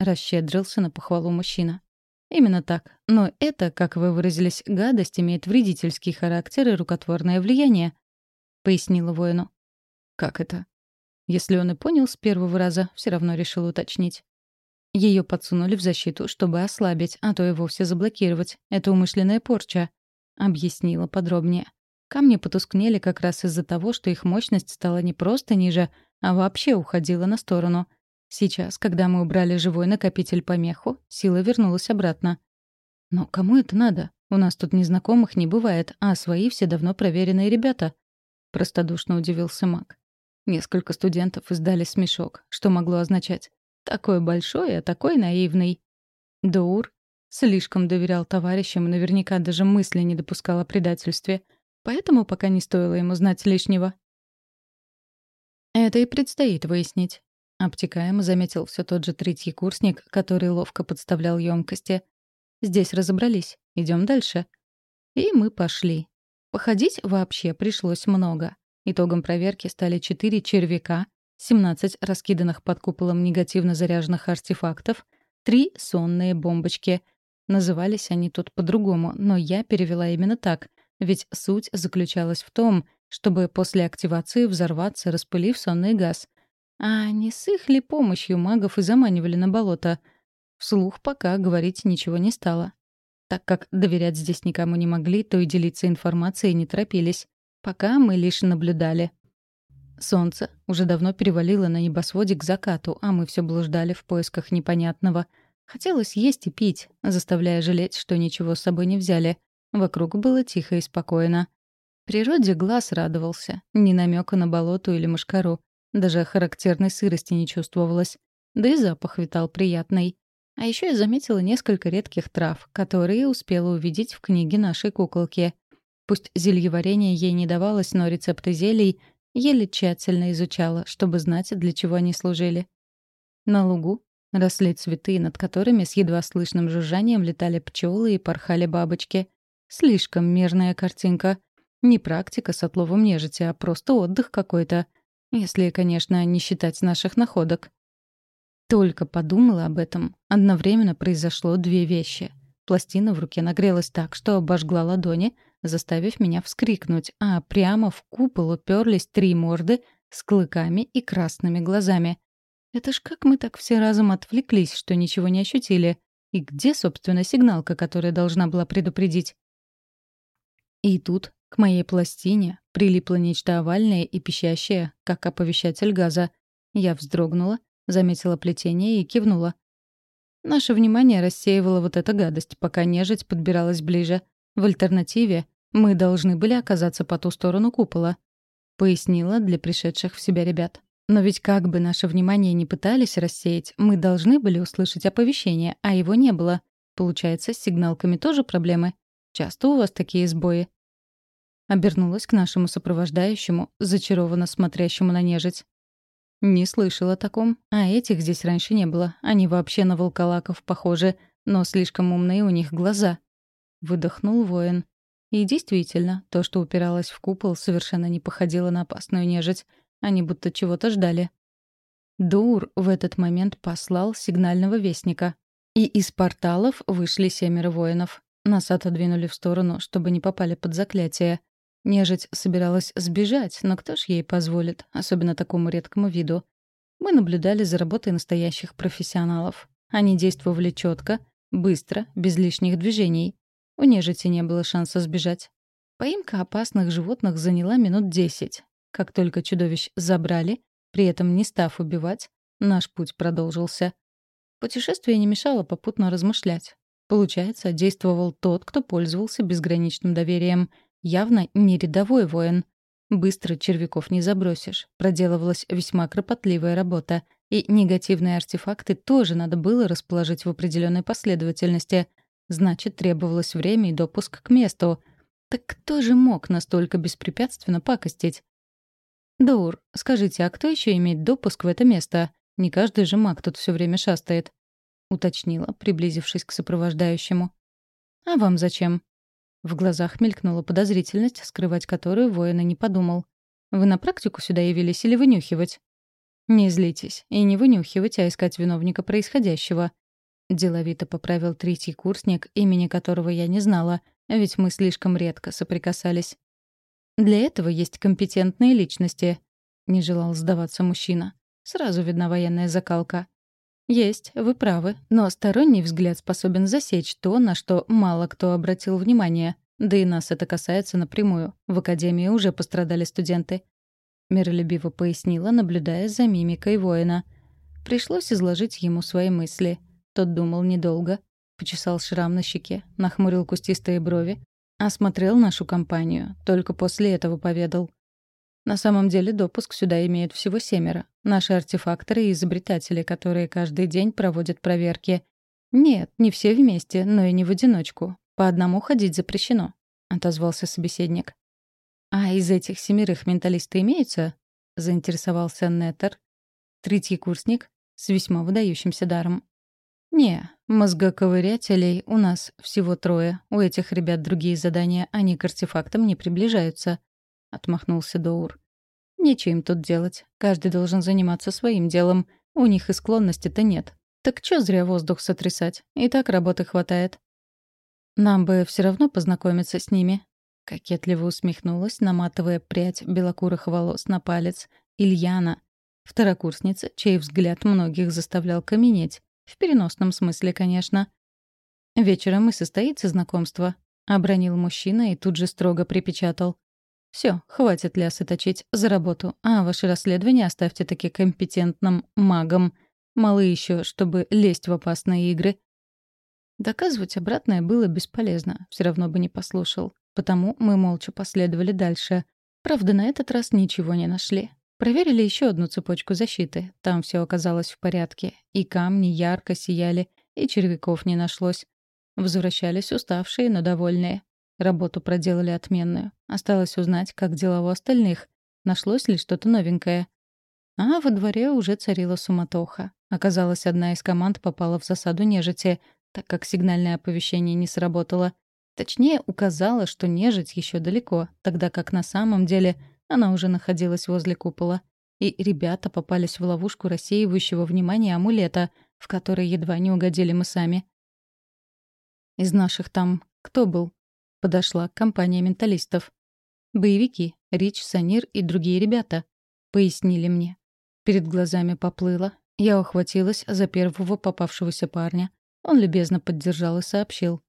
Расщедрился на похвалу мужчина. Именно так. Но это, как вы выразились, гадость имеет вредительский характер и рукотворное влияние. Пояснила воину. Как это? Если он и понял с первого раза, все равно решил уточнить. Ее подсунули в защиту, чтобы ослабить, а то и вовсе заблокировать. Это умышленная порча. Объяснила подробнее. Камни потускнели как раз из-за того, что их мощность стала не просто ниже, а вообще уходила на сторону. Сейчас, когда мы убрали живой накопитель помеху, сила вернулась обратно. Но кому это надо? У нас тут незнакомых не бывает, а свои все давно проверенные ребята. Простодушно удивился Мак. Несколько студентов издали смешок, что могло означать. Такой большой, а такой наивный. Доур слишком доверял товарищам и наверняка даже мысли не допускал о предательстве. Поэтому пока не стоило ему знать лишнего. Это и предстоит выяснить. Обтекаемо заметил все тот же третий курсник, который ловко подставлял емкости. Здесь разобрались. Идем дальше. И мы пошли. Походить вообще пришлось много. Итогом проверки стали четыре червяка, 17 раскиданных под куполом негативно заряженных артефактов, три сонные бомбочки. Назывались они тут по-другому, но я перевела именно так, ведь суть заключалась в том, чтобы после активации взорваться, распылив сонный газ. А не с их ли помощью магов и заманивали на болото? Вслух пока говорить ничего не стало. Так как доверять здесь никому не могли, то и делиться информацией не торопились. Пока мы лишь наблюдали. Солнце уже давно перевалило на небосводе к закату, а мы все блуждали в поисках непонятного. Хотелось есть и пить, заставляя жалеть, что ничего с собой не взяли. Вокруг было тихо и спокойно. Природе глаз радовался. Ни намека на болото или мошкару. Даже характерной сырости не чувствовалось. Да и запах витал приятный. А еще я заметила несколько редких трав, которые успела увидеть в книге нашей куколки. Пусть зельеварение ей не давалось, но рецепты зелий еле тщательно изучала, чтобы знать, для чего они служили. На лугу росли цветы, над которыми с едва слышным жужжанием летали пчелы и порхали бабочки. Слишком мирная картинка. Не практика с отловом нежити, а просто отдых какой-то. Если, конечно, не считать наших находок. Только подумала об этом, одновременно произошло две вещи. Пластина в руке нагрелась так, что обожгла ладони — заставив меня вскрикнуть, а прямо в купол уперлись три морды с клыками и красными глазами. Это ж как мы так все разом отвлеклись, что ничего не ощутили. И где, собственно, сигналка, которая должна была предупредить? И тут к моей пластине прилипло нечто овальное и пищащее, как оповещатель газа. Я вздрогнула, заметила плетение и кивнула. Наше внимание рассеивало вот эта гадость, пока нежить подбиралась ближе. В альтернативе мы должны были оказаться по ту сторону купола», — пояснила для пришедших в себя ребят. «Но ведь как бы наше внимание не пытались рассеять, мы должны были услышать оповещение, а его не было. Получается, с сигналками тоже проблемы. Часто у вас такие сбои?» Обернулась к нашему сопровождающему, зачарованно смотрящему на нежить. «Не слышала о таком. А этих здесь раньше не было. Они вообще на волколаков похожи, но слишком умные у них глаза». Выдохнул воин. И действительно, то, что упиралось в купол, совершенно не походило на опасную нежить. Они будто чего-то ждали. Дур в этот момент послал сигнального вестника. И из порталов вышли семеро воинов. Нас отодвинули в сторону, чтобы не попали под заклятие. Нежить собиралась сбежать, но кто ж ей позволит, особенно такому редкому виду. Мы наблюдали за работой настоящих профессионалов. Они действовали четко, быстро, без лишних движений. У нежити не было шанса сбежать. Поимка опасных животных заняла минут десять. Как только чудовищ забрали, при этом не став убивать, наш путь продолжился. Путешествие не мешало попутно размышлять. Получается, действовал тот, кто пользовался безграничным доверием. Явно не рядовой воин. Быстро червяков не забросишь. Проделывалась весьма кропотливая работа. И негативные артефакты тоже надо было расположить в определенной последовательности. Значит, требовалось время и допуск к месту. Так кто же мог настолько беспрепятственно пакостить? «Даур, скажите, а кто еще имеет допуск в это место? Не каждый же маг тут все время шастает», — уточнила, приблизившись к сопровождающему. «А вам зачем?» В глазах мелькнула подозрительность, скрывать которую воина не подумал. «Вы на практику сюда явились или вынюхивать?» «Не злитесь. И не вынюхивать, а искать виновника происходящего». Деловито поправил третий курсник, имени которого я не знала, ведь мы слишком редко соприкасались. «Для этого есть компетентные личности», — не желал сдаваться мужчина. Сразу видна военная закалка. «Есть, вы правы, но сторонний взгляд способен засечь то, на что мало кто обратил внимание. Да и нас это касается напрямую. В академии уже пострадали студенты». Миролюбиво пояснила, наблюдая за мимикой воина. Пришлось изложить ему свои мысли. Тот думал недолго. Почесал шрам на щеке, нахмурил кустистые брови, осмотрел нашу компанию, только после этого поведал. На самом деле допуск сюда имеют всего семеро. Наши артефакторы и изобретатели, которые каждый день проводят проверки. Нет, не все вместе, но и не в одиночку. По одному ходить запрещено, — отозвался собеседник. «А из этих семерых менталисты имеются?» — заинтересовался Неттер. Третий курсник с весьма выдающимся даром. «Не, мозгоковырятелей у нас всего трое. У этих ребят другие задания, они к артефактам не приближаются», — отмахнулся Доур. «Нечего им тут делать. Каждый должен заниматься своим делом. У них и склонности-то нет. Так чё зря воздух сотрясать? И так работы хватает». «Нам бы все равно познакомиться с ними», — кокетливо усмехнулась, наматывая прядь белокурых волос на палец. Ильяна, второкурсница, чей взгляд многих заставлял каменеть. В переносном смысле, конечно. «Вечером и состоится знакомство», — обронил мужчина и тут же строго припечатал. Все, хватит лясы точить за работу, а ваши расследования оставьте таки компетентным магам. Малы еще, чтобы лезть в опасные игры. Доказывать обратное было бесполезно, все равно бы не послушал. Потому мы молча последовали дальше. Правда, на этот раз ничего не нашли. Проверили еще одну цепочку защиты. Там все оказалось в порядке. И камни ярко сияли, и червяков не нашлось. Возвращались уставшие, но довольные. Работу проделали отменную. Осталось узнать, как дела у остальных. Нашлось ли что-то новенькое. А во дворе уже царила суматоха. Оказалось, одна из команд попала в засаду нежити, так как сигнальное оповещение не сработало. Точнее, указала, что нежить еще далеко, тогда как на самом деле — она уже находилась возле купола. И ребята попались в ловушку рассеивающего внимания амулета, в который едва не угодили мы сами. «Из наших там кто был?» Подошла компания менталистов. «Боевики, Рич, Санир и другие ребята», — пояснили мне. Перед глазами поплыло. Я ухватилась за первого попавшегося парня. Он любезно поддержал и сообщил.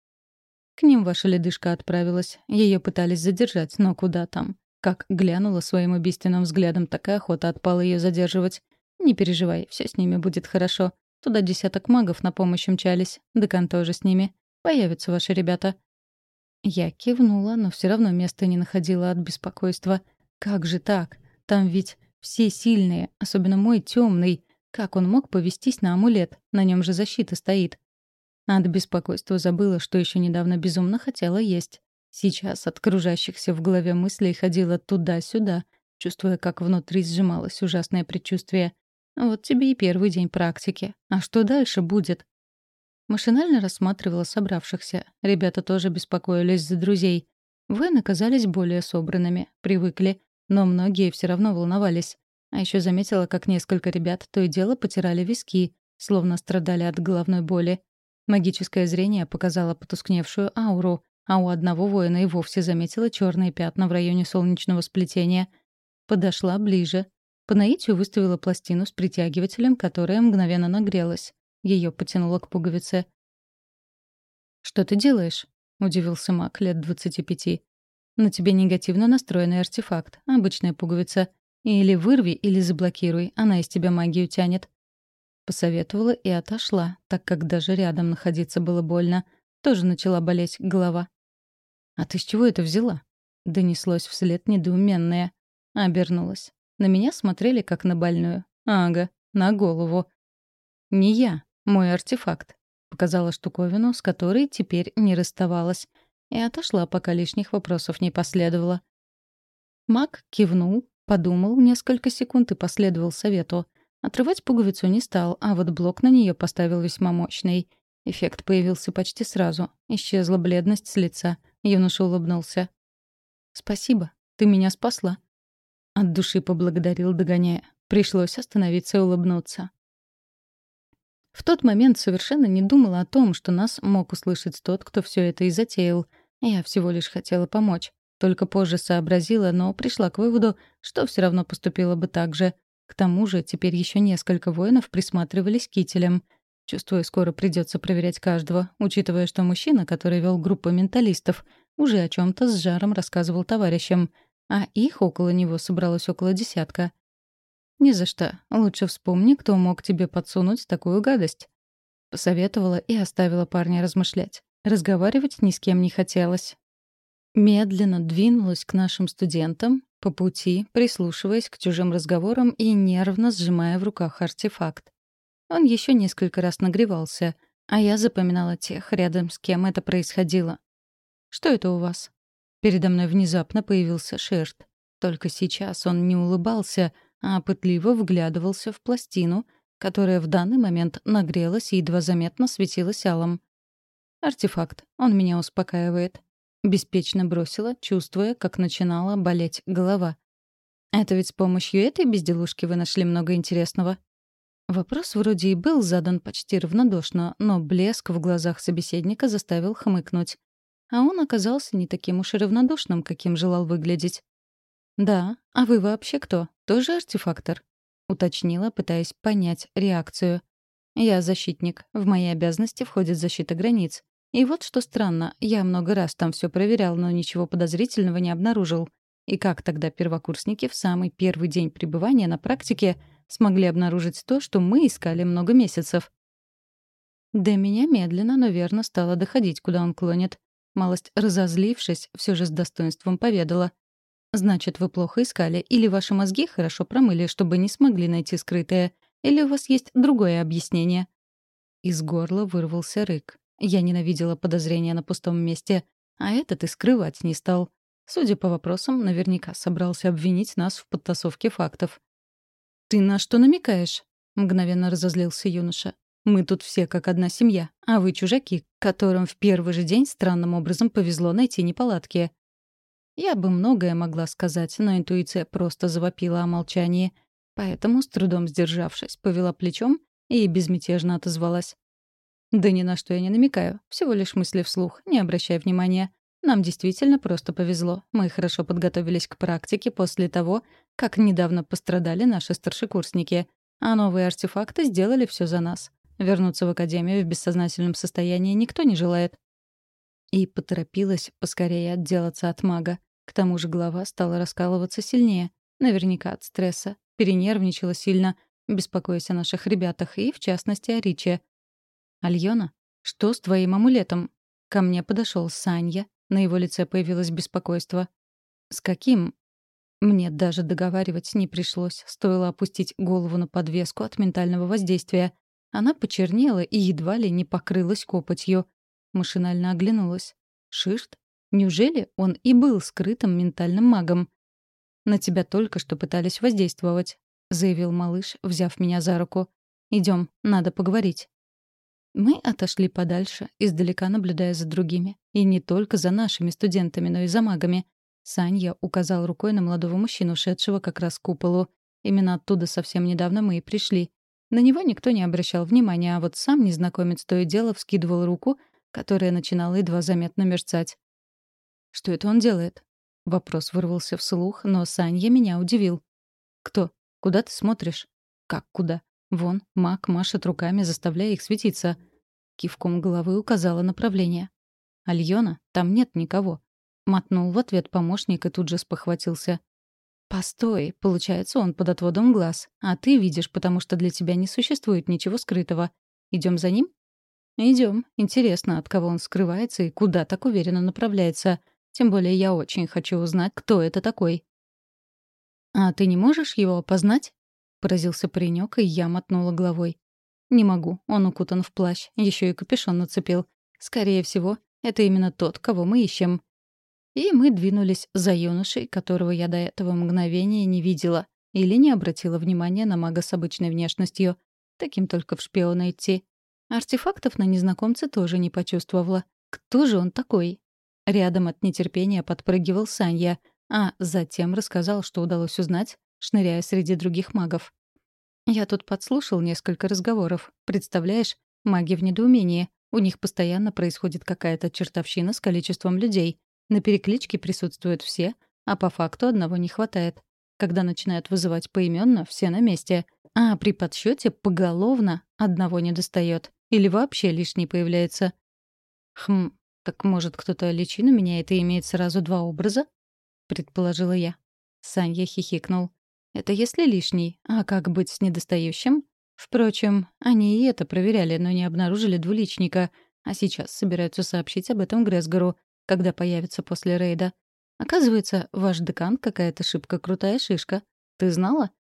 К ним ваша ледышка отправилась. Ее пытались задержать, но куда там? Как глянула своим убийственным взглядом, такая охота отпала ее задерживать. Не переживай, все с ними будет хорошо. Туда десяток магов на помощь мчались. Декан тоже с ними. Появятся ваши ребята. Я кивнула, но все равно места не находила от беспокойства. Как же так? Там ведь все сильные, особенно мой темный. Как он мог повестись на амулет? На нем же защита стоит. От беспокойства забыла, что еще недавно безумно хотела есть. Сейчас от кружащихся в голове мыслей ходила туда-сюда, чувствуя, как внутри сжималось ужасное предчувствие. Вот тебе и первый день практики. А что дальше будет? Машинально рассматривала собравшихся. Ребята тоже беспокоились за друзей. Вы оказались более собранными, привыкли, но многие все равно волновались. А еще заметила, как несколько ребят то и дело потирали виски, словно страдали от головной боли. Магическое зрение показало потускневшую ауру, а у одного воина и вовсе заметила черные пятна в районе солнечного сплетения. Подошла ближе. По наитию выставила пластину с притягивателем, которая мгновенно нагрелась. Ее потянуло к пуговице. «Что ты делаешь?» — удивился маг лет двадцати пяти. «На тебе негативно настроенный артефакт, обычная пуговица. Или вырви, или заблокируй, она из тебя магию тянет». Посоветовала и отошла, так как даже рядом находиться было больно — тоже начала болеть голова. «А ты с чего это взяла?» — донеслось вслед недоуменное. Обернулась. На меня смотрели как на больную. Ага, на голову. «Не я, мой артефакт», — показала штуковину, с которой теперь не расставалась, и отошла, пока лишних вопросов не последовало. Мак кивнул, подумал несколько секунд и последовал совету. Отрывать пуговицу не стал, а вот блок на нее поставил весьма мощный. Эффект появился почти сразу. Исчезла бледность с лица. Юноша улыбнулся. «Спасибо, ты меня спасла». От души поблагодарил, догоняя. Пришлось остановиться и улыбнуться. В тот момент совершенно не думала о том, что нас мог услышать тот, кто все это и затеял. Я всего лишь хотела помочь. Только позже сообразила, но пришла к выводу, что все равно поступила бы так же. К тому же теперь еще несколько воинов присматривались к кителям. Чувствую, скоро придется проверять каждого, учитывая, что мужчина, который вел группу менталистов, уже о чем то с жаром рассказывал товарищам, а их около него собралось около десятка. «Ни за что. Лучше вспомни, кто мог тебе подсунуть такую гадость». Посоветовала и оставила парня размышлять. Разговаривать ни с кем не хотелось. Медленно двинулась к нашим студентам, по пути прислушиваясь к чужим разговорам и нервно сжимая в руках артефакт. Он еще несколько раз нагревался, а я запоминала тех, рядом с кем это происходило. «Что это у вас?» Передо мной внезапно появился Шерт. Только сейчас он не улыбался, а пытливо вглядывался в пластину, которая в данный момент нагрелась и едва заметно светилась алом. «Артефакт. Он меня успокаивает. Беспечно бросила, чувствуя, как начинала болеть голова. «Это ведь с помощью этой безделушки вы нашли много интересного?» Вопрос вроде и был задан почти равнодушно, но блеск в глазах собеседника заставил хмыкнуть. А он оказался не таким уж и равнодушным, каким желал выглядеть. «Да, а вы вообще кто? Тоже артефактор?» — уточнила, пытаясь понять реакцию. «Я защитник. В мои обязанности входит защита границ. И вот что странно, я много раз там все проверял, но ничего подозрительного не обнаружил. И как тогда первокурсники в самый первый день пребывания на практике смогли обнаружить то, что мы искали много месяцев? До меня медленно, но верно стало доходить, куда он клонит. Малость разозлившись, все же с достоинством поведала. «Значит, вы плохо искали, или ваши мозги хорошо промыли, чтобы не смогли найти скрытое, или у вас есть другое объяснение?» Из горла вырвался рык. Я ненавидела подозрения на пустом месте, а этот и скрывать не стал. Судя по вопросам, наверняка собрался обвинить нас в подтасовке фактов. «Ты на что намекаешь?» — мгновенно разозлился юноша. «Мы тут все как одна семья, а вы чужаки, которым в первый же день странным образом повезло найти неполадки». Я бы многое могла сказать, но интуиция просто завопила о молчании. Поэтому, с трудом сдержавшись, повела плечом и безмятежно отозвалась. Да ни на что я не намекаю. Всего лишь мысли вслух, не обращай внимания. Нам действительно просто повезло. Мы хорошо подготовились к практике после того, как недавно пострадали наши старшекурсники. А новые артефакты сделали все за нас. Вернуться в академию в бессознательном состоянии никто не желает. И поторопилась поскорее отделаться от мага. К тому же голова стала раскалываться сильнее. Наверняка от стресса. Перенервничала сильно, беспокоясь о наших ребятах и, в частности, о Риче. «Альона, что с твоим амулетом?» Ко мне подошел Санья. На его лице появилось беспокойство. «С каким?» Мне даже договаривать не пришлось. Стоило опустить голову на подвеску от ментального воздействия. Она почернела и едва ли не покрылась копотью. Машинально оглянулась. «Шишт? Неужели он и был скрытым ментальным магом?» «На тебя только что пытались воздействовать», — заявил малыш, взяв меня за руку. Идем, надо поговорить». Мы отошли подальше, издалека наблюдая за другими. И не только за нашими студентами, но и за магами. Санья указал рукой на молодого мужчину, шедшего как раз к куполу. Именно оттуда совсем недавно мы и пришли. На него никто не обращал внимания, а вот сам незнакомец то и дело вскидывал руку, которая начинала едва заметно мерцать. «Что это он делает?» Вопрос вырвался вслух, но Санья меня удивил. «Кто? Куда ты смотришь?» «Как куда? Вон, маг машет руками, заставляя их светиться. Кивком головы указала направление. «Альона, там нет никого». Мотнул в ответ помощник и тут же спохватился. «Постой, получается, он под отводом глаз, а ты видишь, потому что для тебя не существует ничего скрытого. Идем за ним?» Идем. Интересно, от кого он скрывается и куда так уверенно направляется. Тем более я очень хочу узнать, кто это такой. «А ты не можешь его опознать?» — поразился паренек, и я мотнула головой. «Не могу. Он укутан в плащ. Еще и капюшон нацепил. Скорее всего, это именно тот, кого мы ищем». И мы двинулись за юношей, которого я до этого мгновения не видела или не обратила внимания на мага с обычной внешностью. Таким только в шпиона идти. Артефактов на незнакомце тоже не почувствовала. Кто же он такой? Рядом от нетерпения подпрыгивал Санья, а затем рассказал, что удалось узнать, шныряя среди других магов. Я тут подслушал несколько разговоров. Представляешь, маги в недоумении. У них постоянно происходит какая-то чертовщина с количеством людей. На перекличке присутствуют все, а по факту одного не хватает. Когда начинают вызывать поименно, все на месте. А при подсчете поголовно одного не достает. Или вообще лишний появляется. Хм, так может кто-то личину меняет и имеет сразу два образа? Предположила я. Санья хихикнул. Это если лишний, а как быть с недостающим? Впрочем, они и это проверяли, но не обнаружили двуличника, а сейчас собираются сообщить об этом Гресгору, когда появится после рейда. Оказывается, ваш декан какая-то шибко крутая шишка. Ты знала?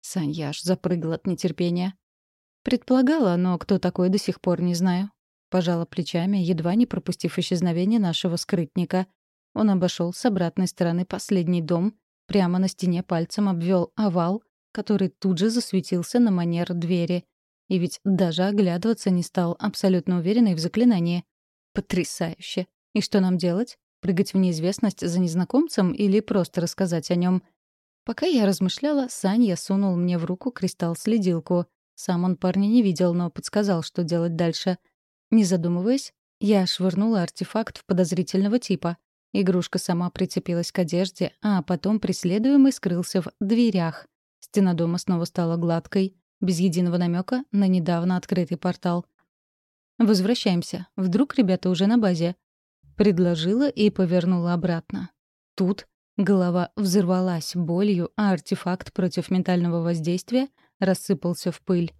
Санья аж запрыгал от нетерпения. Предполагала, но кто такой до сих пор не знаю. Пожала плечами, едва не пропустив исчезновение нашего скрытника. Он обошел с обратной стороны последний дом, прямо на стене пальцем обвел овал, который тут же засветился на манер двери. И ведь даже оглядываться не стал, абсолютно уверенный в заклинании. Потрясающе. И что нам делать? Прыгать в неизвестность за незнакомцем или просто рассказать о нем? Пока я размышляла, Саня сунул мне в руку кристалл-следилку. Сам он парня не видел, но подсказал, что делать дальше. Не задумываясь, я швырнула артефакт в подозрительного типа. Игрушка сама прицепилась к одежде, а потом преследуемый скрылся в дверях. Стена дома снова стала гладкой, без единого намека на недавно открытый портал. «Возвращаемся. Вдруг ребята уже на базе?» Предложила и повернула обратно. Тут Голова взорвалась болью, а артефакт против ментального воздействия рассыпался в пыль.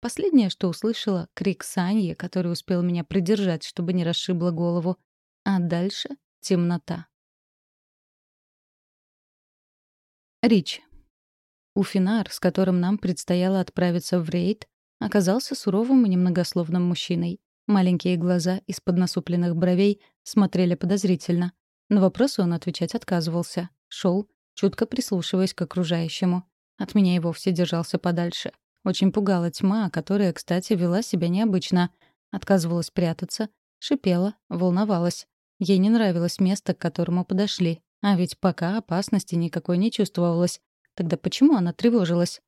Последнее, что услышала — крик Саньи, который успел меня придержать, чтобы не расшибло голову. А дальше — темнота. Рич. Уфинар, с которым нам предстояло отправиться в рейд, оказался суровым и немногословным мужчиной. Маленькие глаза из-под насупленных бровей смотрели подозрительно. На вопросы он отвечать отказывался. Шел, чутко прислушиваясь к окружающему. От меня и вовсе держался подальше. Очень пугала тьма, которая, кстати, вела себя необычно. Отказывалась прятаться, шипела, волновалась. Ей не нравилось место, к которому подошли. А ведь пока опасности никакой не чувствовалось. Тогда почему она тревожилась?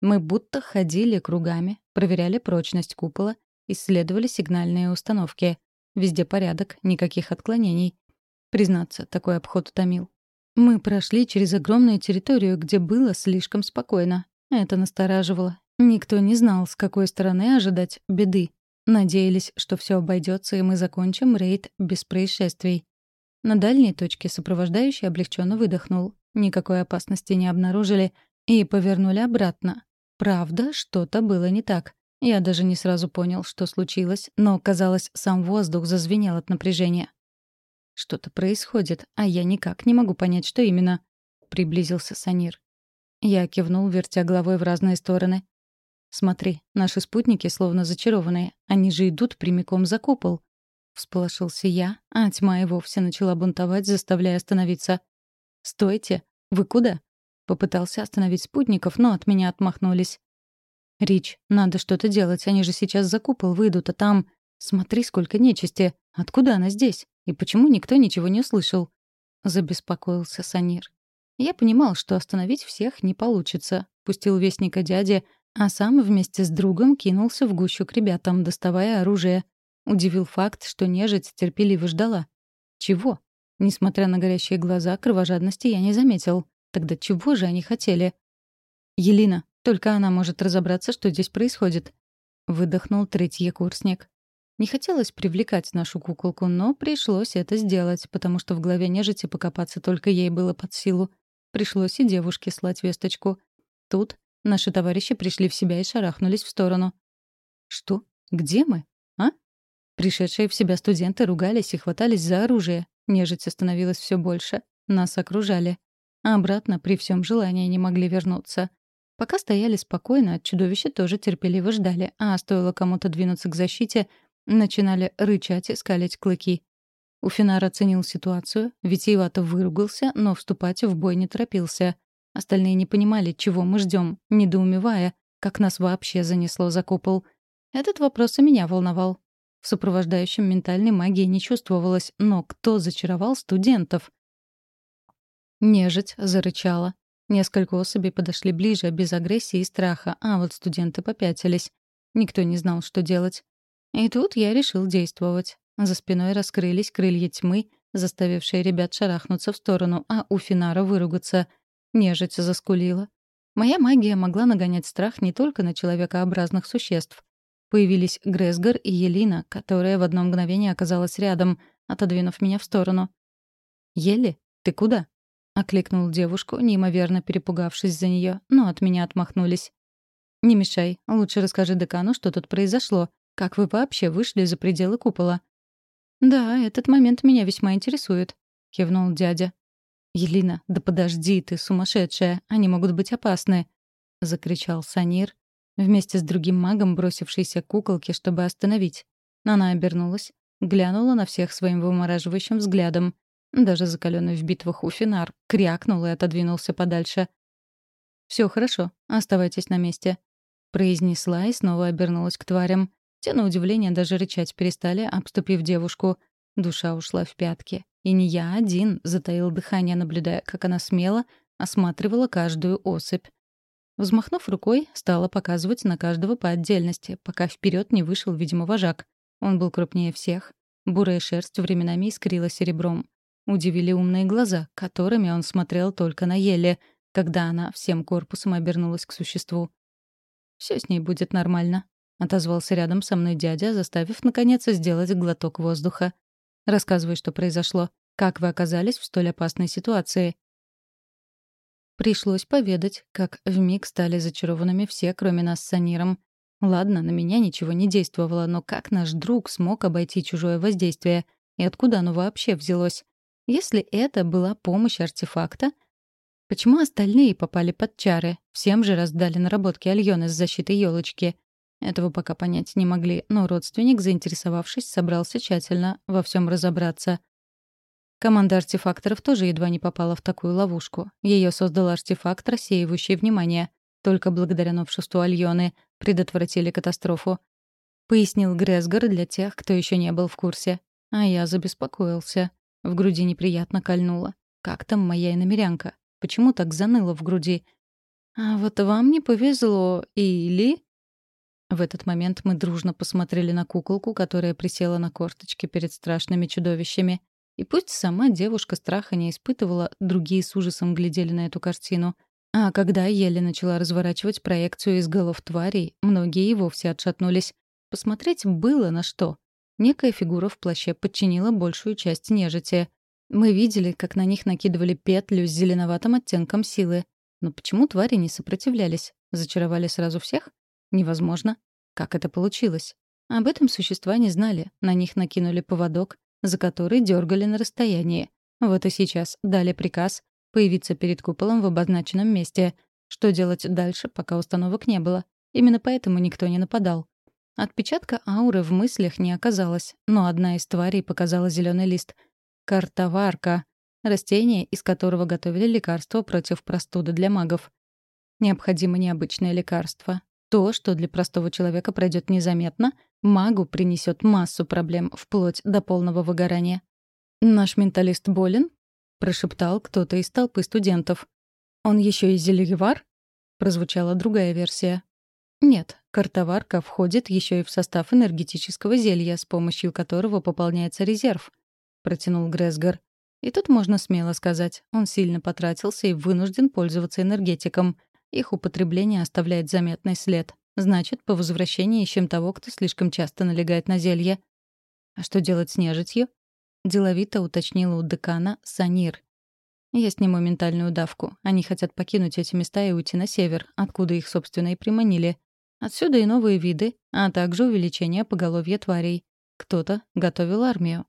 Мы будто ходили кругами, проверяли прочность купола, исследовали сигнальные установки. Везде порядок, никаких отклонений. Признаться, такой обход утомил. Мы прошли через огромную территорию, где было слишком спокойно. Это настораживало. Никто не знал, с какой стороны ожидать беды. Надеялись, что все обойдется, и мы закончим рейд без происшествий. На дальней точке сопровождающий облегченно выдохнул. Никакой опасности не обнаружили и повернули обратно. Правда, что-то было не так. Я даже не сразу понял, что случилось, но, казалось, сам воздух зазвенел от напряжения. Что-то происходит, а я никак не могу понять, что именно. Приблизился Санир. Я кивнул, вертя головой в разные стороны. «Смотри, наши спутники словно зачарованные. Они же идут прямиком за купол». Всполошился я, а тьма и вовсе начала бунтовать, заставляя остановиться. «Стойте! Вы куда?» Попытался остановить спутников, но от меня отмахнулись. «Рич, надо что-то делать, они же сейчас за купол выйдут, а там... Смотри, сколько нечисти! Откуда она здесь?» И почему никто ничего не услышал? Забеспокоился Санир. Я понимал, что остановить всех не получится. Пустил вестника дяде, а сам вместе с другом кинулся в гущу к ребятам, доставая оружие. Удивил факт, что нежить терпеливо ждала. Чего? Несмотря на горящие глаза, кровожадности я не заметил. Тогда чего же они хотели? «Елена, только она может разобраться, что здесь происходит», — выдохнул третий курсник. Не хотелось привлекать нашу куколку, но пришлось это сделать, потому что в голове нежити покопаться только ей было под силу. Пришлось и девушке слать весточку. Тут наши товарищи пришли в себя и шарахнулись в сторону. «Что? Где мы? А?» Пришедшие в себя студенты ругались и хватались за оружие. Нежить становилось все больше. Нас окружали. А обратно при всем желании не могли вернуться. Пока стояли спокойно, чудовища тоже терпеливо ждали, а стоило кому-то двинуться к защите, начинали рычать и скалить клыки. Уфинар оценил ситуацию, витиевато выругался, но вступать в бой не торопился. Остальные не понимали, чего мы ждем, недоумевая, как нас вообще занесло за купол. Этот вопрос и меня волновал. В сопровождающем ментальной магии не чувствовалось, но кто зачаровал студентов? Нежить зарычала. Несколько особей подошли ближе, без агрессии и страха, а вот студенты попятились. Никто не знал, что делать. И тут я решил действовать. За спиной раскрылись крылья тьмы, заставившие ребят шарахнуться в сторону, а у Финара выругаться. Нежить заскулила. Моя магия могла нагонять страх не только на человекообразных существ. Появились Гресгар и Елина, которая в одно мгновение оказалась рядом, отодвинув меня в сторону. «Еле, ты куда?» — окликнул девушку, неимоверно перепугавшись за нее, но от меня отмахнулись. «Не мешай. Лучше расскажи декану, что тут произошло. Как вы вообще вышли за пределы купола?» «Да, этот момент меня весьма интересует», — кивнул дядя. «Елина, да подожди ты, сумасшедшая, они могут быть опасны», — закричал Санир, вместе с другим магом, бросившийся к куколке, чтобы остановить. Она обернулась, глянула на всех своим вымораживающим взглядом. Даже закаленный в битвах Уфинар крякнул и отодвинулся подальше. «Все хорошо, оставайтесь на месте», — произнесла и снова обернулась к тварям. Те, на удивление, даже рычать перестали, обступив девушку. Душа ушла в пятки. И не я один затаил дыхание, наблюдая, как она смело осматривала каждую особь. Взмахнув рукой, стала показывать на каждого по отдельности, пока вперед не вышел, видимо, вожак. Он был крупнее всех. Бурая шерсть временами искрила серебром. Удивили умные глаза, которыми он смотрел только на Еле, когда она всем корпусом обернулась к существу. Все с ней будет нормально», отозвался рядом со мной дядя, заставив, наконец, сделать глоток воздуха. «Рассказывай, что произошло. Как вы оказались в столь опасной ситуации?» Пришлось поведать, как вмиг стали зачарованными все, кроме нас с Саниром. Ладно, на меня ничего не действовало, но как наш друг смог обойти чужое воздействие? И откуда оно вообще взялось? Если это была помощь артефакта, почему остальные попали под чары? Всем же раздали наработки Альоны с защитой елочки. Этого пока понять не могли, но родственник, заинтересовавшись, собрался тщательно во всем разобраться. Команда артефакторов тоже едва не попала в такую ловушку. Ее создал артефакт, рассеивающий внимание. Только благодаря новшеству Альоны предотвратили катастрофу. Пояснил Гресгар для тех, кто еще не был в курсе. А я забеспокоился. В груди неприятно кольнуло. Как там моя иномерянка? Почему так заныло в груди? А вот вам не повезло, или... В этот момент мы дружно посмотрели на куколку, которая присела на корточки перед страшными чудовищами. И пусть сама девушка страха не испытывала, другие с ужасом глядели на эту картину. А когда еле начала разворачивать проекцию из голов тварей, многие и вовсе отшатнулись. Посмотреть было на что. Некая фигура в плаще подчинила большую часть нежити. Мы видели, как на них накидывали петлю с зеленоватым оттенком силы. Но почему твари не сопротивлялись? Зачаровали сразу всех? Невозможно. Как это получилось? Об этом существа не знали. На них накинули поводок, за который дергали на расстоянии. Вот и сейчас дали приказ появиться перед куполом в обозначенном месте. Что делать дальше, пока установок не было? Именно поэтому никто не нападал. Отпечатка ауры в мыслях не оказалось, но одна из тварей показала зеленый лист. Картоварка. Растение, из которого готовили лекарство против простуды для магов. Необходимо необычное лекарство. То, что для простого человека пройдет незаметно, магу принесет массу проблем, вплоть до полного выгорания. «Наш менталист болен?» — прошептал кто-то из толпы студентов. «Он еще и зельевар?» — прозвучала другая версия. Нет, картоварка входит еще и в состав энергетического зелья, с помощью которого пополняется резерв, протянул Гресгар. И тут можно смело сказать, он сильно потратился и вынужден пользоваться энергетиком. Их употребление оставляет заметный след. Значит, по возвращении ищем того, кто слишком часто налегает на зелье. А что делать с нежитью? Деловито уточнила у декана Санир. Я сниму ментальную давку. Они хотят покинуть эти места и уйти на север, откуда их, собственно, и приманили. Отсюда и новые виды, а также увеличение поголовья тварей. кто-то готовил армию.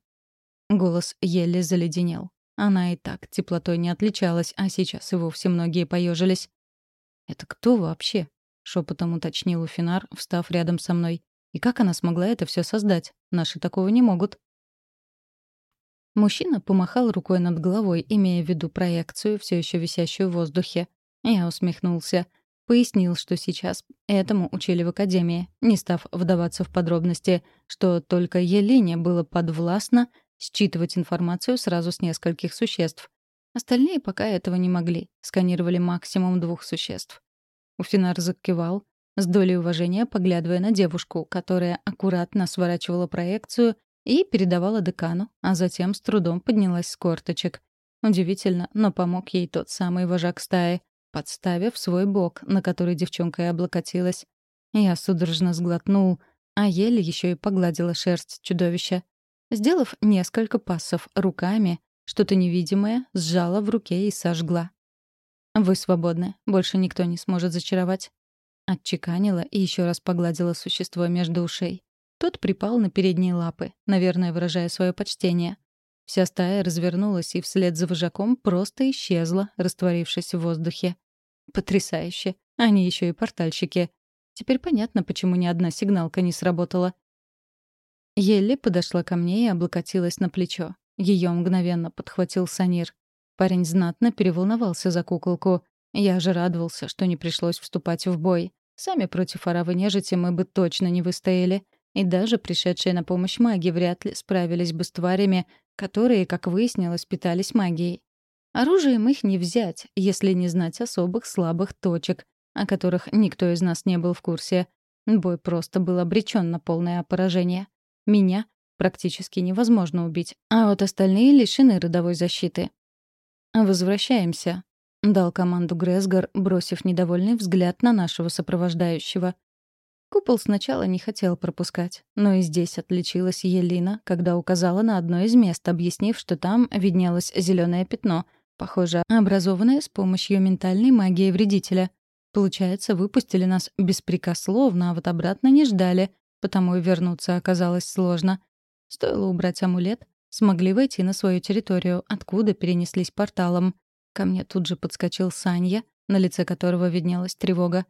Голос еле заледенел. Она и так теплотой не отличалась, а сейчас и вовсе многие поежились. «Это кто вообще?» — шепотом уточнил Уфинар, встав рядом со мной. «И как она смогла это все создать? Наши такого не могут». Мужчина помахал рукой над головой, имея в виду проекцию, все еще висящую в воздухе. Я усмехнулся. Пояснил, что сейчас этому учили в академии, не став вдаваться в подробности, что только Елене было подвластно считывать информацию сразу с нескольких существ. Остальные пока этого не могли, сканировали максимум двух существ. Уфинар закивал, с долей уважения поглядывая на девушку, которая аккуратно сворачивала проекцию и передавала декану, а затем с трудом поднялась с корточек. Удивительно, но помог ей тот самый вожак стаи, подставив свой бок, на который девчонка и облокотилась. Я судорожно сглотнул, а еле еще и погладила шерсть чудовища. Сделав несколько пассов руками, что-то невидимое сжала в руке и сожгла. «Вы свободны. Больше никто не сможет зачаровать». Отчеканила и еще раз погладила существо между ушей. Тот припал на передние лапы, наверное, выражая свое почтение. Вся стая развернулась и вслед за вожаком просто исчезла, растворившись в воздухе. Потрясающе. Они еще и портальщики. Теперь понятно, почему ни одна сигналка не сработала. Елли подошла ко мне и облокотилась на плечо. Ее мгновенно подхватил Санир. Парень знатно переволновался за куколку. Я же радовался, что не пришлось вступать в бой. Сами против оравы нежити мы бы точно не выстояли. И даже пришедшие на помощь маги вряд ли справились бы с тварями, которые, как выяснилось, питались магией. Оружием их не взять, если не знать особых слабых точек, о которых никто из нас не был в курсе. Бой просто был обречен на полное поражение. Меня практически невозможно убить, а вот остальные лишены родовой защиты. «Возвращаемся», — дал команду Гресгар, бросив недовольный взгляд на нашего сопровождающего. Купол сначала не хотел пропускать, но и здесь отличилась Елина, когда указала на одно из мест, объяснив, что там виднелось зеленое пятно, похоже, образованное с помощью ментальной магии вредителя. Получается, выпустили нас беспрекословно, а вот обратно не ждали, потому и вернуться оказалось сложно. Стоило убрать амулет, смогли войти на свою территорию, откуда перенеслись порталом. Ко мне тут же подскочил Санья, на лице которого виднелась тревога.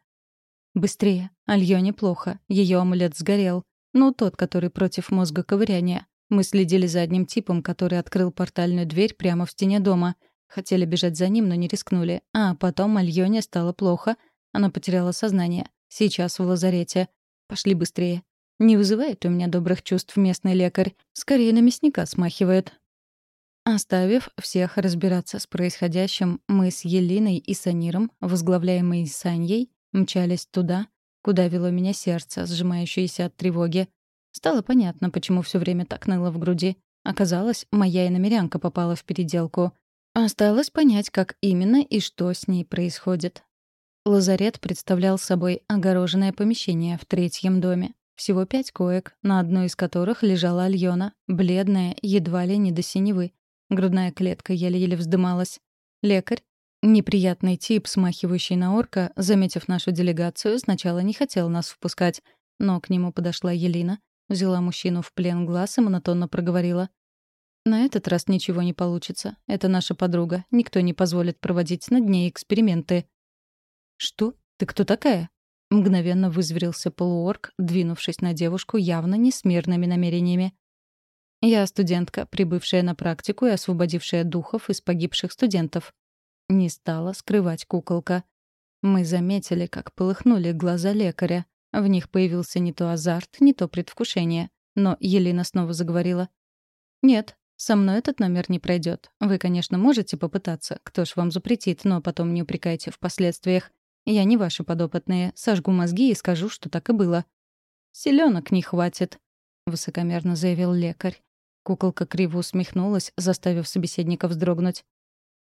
«Быстрее! Альёне плохо. Ее амулет сгорел. Ну, тот, который против мозга ковыряния. Мы следили за одним типом, который открыл портальную дверь прямо в стене дома. Хотели бежать за ним, но не рискнули. А потом Альёне стало плохо. Она потеряла сознание. Сейчас в лазарете. Пошли быстрее. Не вызывает у меня добрых чувств местный лекарь. Скорее на мясника смахивает. Оставив всех разбираться с происходящим, мы с Елиной и Саниром, возглавляемые Саньей, мчались туда, куда вело меня сердце, сжимающееся от тревоги. Стало понятно, почему все время так ныло в груди. Оказалось, моя иномерянка попала в переделку. Осталось понять, как именно и что с ней происходит. Лазарет представлял собой огороженное помещение в третьем доме. Всего пять коек, на одной из которых лежала Альона, бледная, едва ли не до синевы. Грудная клетка еле-еле вздымалась. Лекарь, неприятный тип, смахивающий на орка, заметив нашу делегацию, сначала не хотел нас впускать, но к нему подошла Елина, взяла мужчину в плен глаз и монотонно проговорила. «На этот раз ничего не получится. Это наша подруга. Никто не позволит проводить над ней эксперименты». «Что? Ты кто такая?» Мгновенно вызверился полуорг, двинувшись на девушку явно не с мирными намерениями. «Я студентка, прибывшая на практику и освободившая духов из погибших студентов». Не стала скрывать куколка. Мы заметили, как полыхнули глаза лекаря. В них появился не то азарт, не то предвкушение. Но Елена снова заговорила. «Нет, со мной этот номер не пройдет. Вы, конечно, можете попытаться, кто ж вам запретит, но потом не упрекайте в последствиях. Я не ваши подопытные. Сожгу мозги и скажу, что так и было. Селенок не хватит», — высокомерно заявил лекарь. Куколка криво усмехнулась, заставив собеседника вздрогнуть.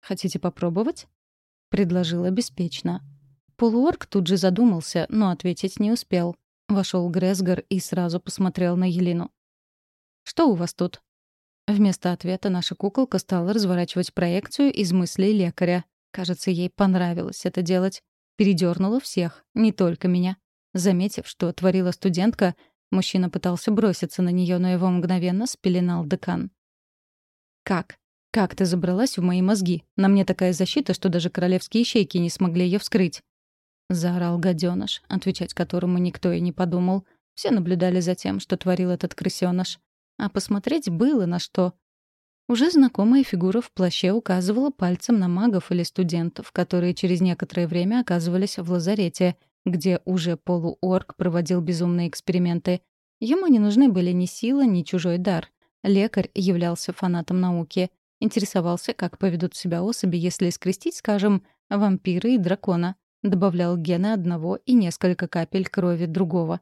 «Хотите попробовать?» — предложила беспечно. Полуорг тут же задумался, но ответить не успел. Вошел Гресгар и сразу посмотрел на Елину. «Что у вас тут?» Вместо ответа наша куколка стала разворачивать проекцию из мыслей лекаря. Кажется, ей понравилось это делать. Передернула всех, не только меня. Заметив, что творила студентка, Мужчина пытался броситься на нее, но его мгновенно спеленал декан. «Как? Как ты забралась в мои мозги? На мне такая защита, что даже королевские ищейки не смогли ее вскрыть». Заорал гаденыш, отвечать которому никто и не подумал. Все наблюдали за тем, что творил этот крысёныш. А посмотреть было на что. Уже знакомая фигура в плаще указывала пальцем на магов или студентов, которые через некоторое время оказывались в лазарете, где уже полуорг проводил безумные эксперименты. Ему не нужны были ни сила, ни чужой дар. Лекарь являлся фанатом науки. Интересовался, как поведут себя особи, если скрестить, скажем, вампира и дракона. Добавлял гены одного и несколько капель крови другого.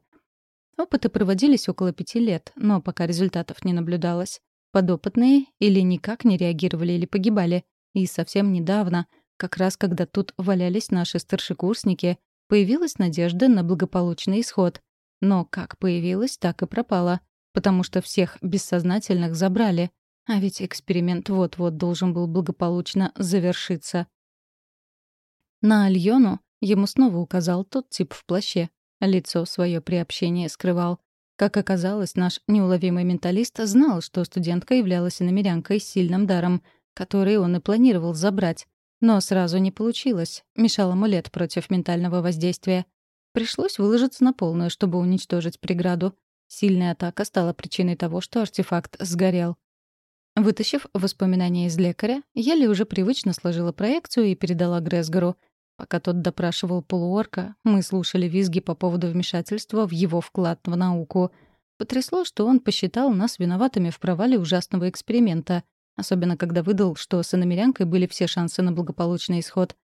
Опыты проводились около пяти лет, но пока результатов не наблюдалось. Подопытные или никак не реагировали или погибали. И совсем недавно, как раз когда тут валялись наши старшекурсники, появилась надежда на благополучный исход. Но как появилась, так и пропала. Потому что всех бессознательных забрали. А ведь эксперимент вот-вот должен был благополучно завершиться. На Альону ему снова указал тот тип в плаще. Лицо свое при общении скрывал. Как оказалось, наш неуловимый менталист знал, что студентка являлась иномерянкой с сильным даром, который он и планировал забрать. Но сразу не получилось. Мешал амулет против ментального воздействия. Пришлось выложиться на полную, чтобы уничтожить преграду. Сильная атака стала причиной того, что артефакт сгорел. Вытащив воспоминания из лекаря, Еле уже привычно сложила проекцию и передала Гресгору — Пока тот допрашивал полуорка, мы слушали визги по поводу вмешательства в его вклад в науку. Потрясло, что он посчитал нас виноватыми в провале ужасного эксперимента, особенно когда выдал, что с иномерянкой были все шансы на благополучный исход.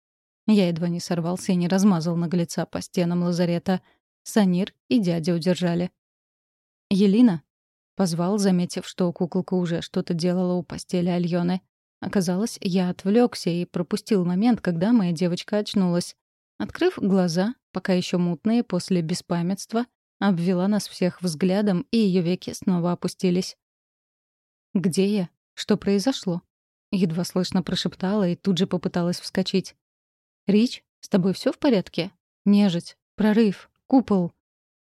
Я едва не сорвался и не размазал наглеца по стенам лазарета. Санир и дядя удержали. «Елина?» — позвал, заметив, что куколка уже что-то делала у постели Альоны. Оказалось, я отвлекся и пропустил момент, когда моя девочка очнулась. Открыв глаза, пока еще мутные после беспамятства, обвела нас всех взглядом, и ее веки снова опустились. «Где я? Что произошло?» Едва слышно прошептала и тут же попыталась вскочить. «Рич, с тобой все в порядке? Нежить, прорыв, купол?»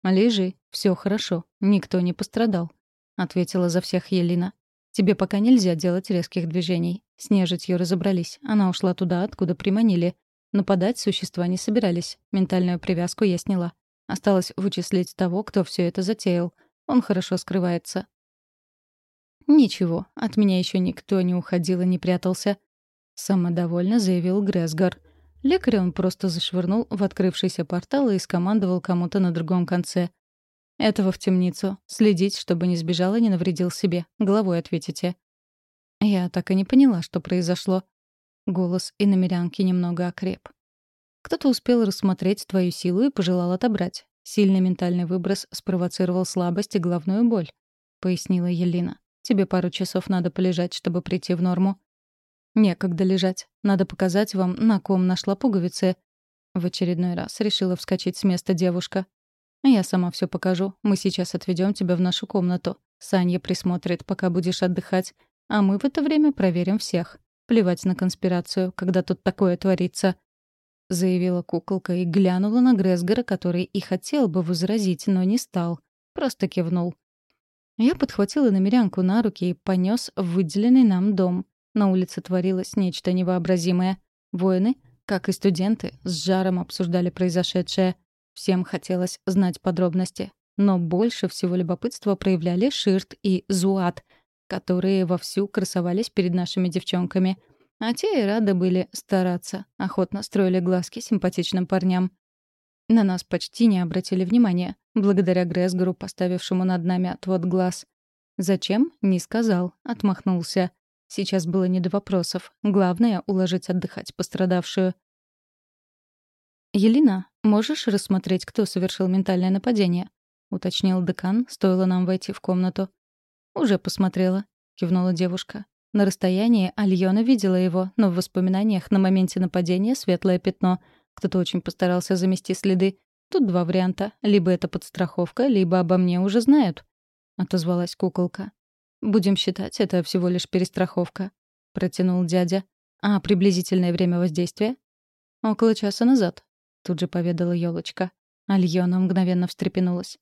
«Лежи, все хорошо, никто не пострадал», — ответила за всех Елена. Тебе пока нельзя делать резких движений. С нежитью разобрались. Она ушла туда, откуда приманили. Нападать существа не собирались. Ментальную привязку я сняла. Осталось вычислить того, кто все это затеял. Он хорошо скрывается. «Ничего, от меня еще никто не уходил и не прятался», — самодовольно заявил Гресгар. Лекаря он просто зашвырнул в открывшийся портал и скомандовал кому-то на другом конце. Этого в темницу. Следить, чтобы не сбежал и не навредил себе. Головой ответите. Я так и не поняла, что произошло. Голос иномерянки немного окреп. Кто-то успел рассмотреть твою силу и пожелал отобрать. Сильный ментальный выброс спровоцировал слабость и головную боль, — пояснила Елена. Тебе пару часов надо полежать, чтобы прийти в норму. Некогда лежать. Надо показать вам, на ком нашла пуговицы. В очередной раз решила вскочить с места девушка. «Я сама все покажу. Мы сейчас отведем тебя в нашу комнату. Саня присмотрит, пока будешь отдыхать. А мы в это время проверим всех. Плевать на конспирацию, когда тут такое творится». Заявила куколка и глянула на Гресгора, который и хотел бы возразить, но не стал. Просто кивнул. Я подхватила намерянку на руки и понес в выделенный нам дом. На улице творилось нечто невообразимое. Воины, как и студенты, с жаром обсуждали произошедшее — Всем хотелось знать подробности. Но больше всего любопытства проявляли Ширт и Зуат, которые вовсю красовались перед нашими девчонками. А те и рады были стараться, охотно строили глазки симпатичным парням. На нас почти не обратили внимания, благодаря Гресгору, поставившему над нами отвод глаз. Зачем? Не сказал, отмахнулся. Сейчас было не до вопросов. Главное — уложить отдыхать пострадавшую. «Елена, можешь рассмотреть, кто совершил ментальное нападение?» — уточнил декан, стоило нам войти в комнату. «Уже посмотрела», — кивнула девушка. На расстоянии Альона видела его, но в воспоминаниях на моменте нападения светлое пятно. Кто-то очень постарался замести следы. Тут два варианта. Либо это подстраховка, либо обо мне уже знают. Отозвалась куколка. «Будем считать, это всего лишь перестраховка», — протянул дядя. «А приблизительное время воздействия?» «Около часа назад», Тут же поведала елочка. Альона мгновенно встрепенулась.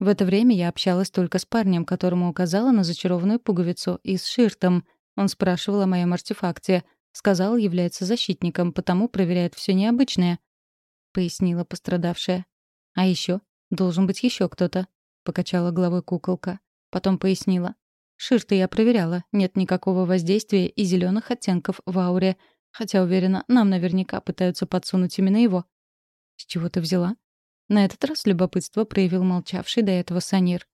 В это время я общалась только с парнем, которому указала на зачарованную пуговицу и с Ширтом. Он спрашивал о моем артефакте. Сказал, является защитником, потому проверяет все необычное. Пояснила пострадавшая. А еще должен быть еще кто-то. Покачала головой куколка. Потом пояснила. Ширта я проверяла. Нет никакого воздействия и зеленых оттенков в ауре. Хотя, уверена, нам наверняка пытаются подсунуть именно его. С чего ты взяла? На этот раз любопытство проявил молчавший до этого Санир.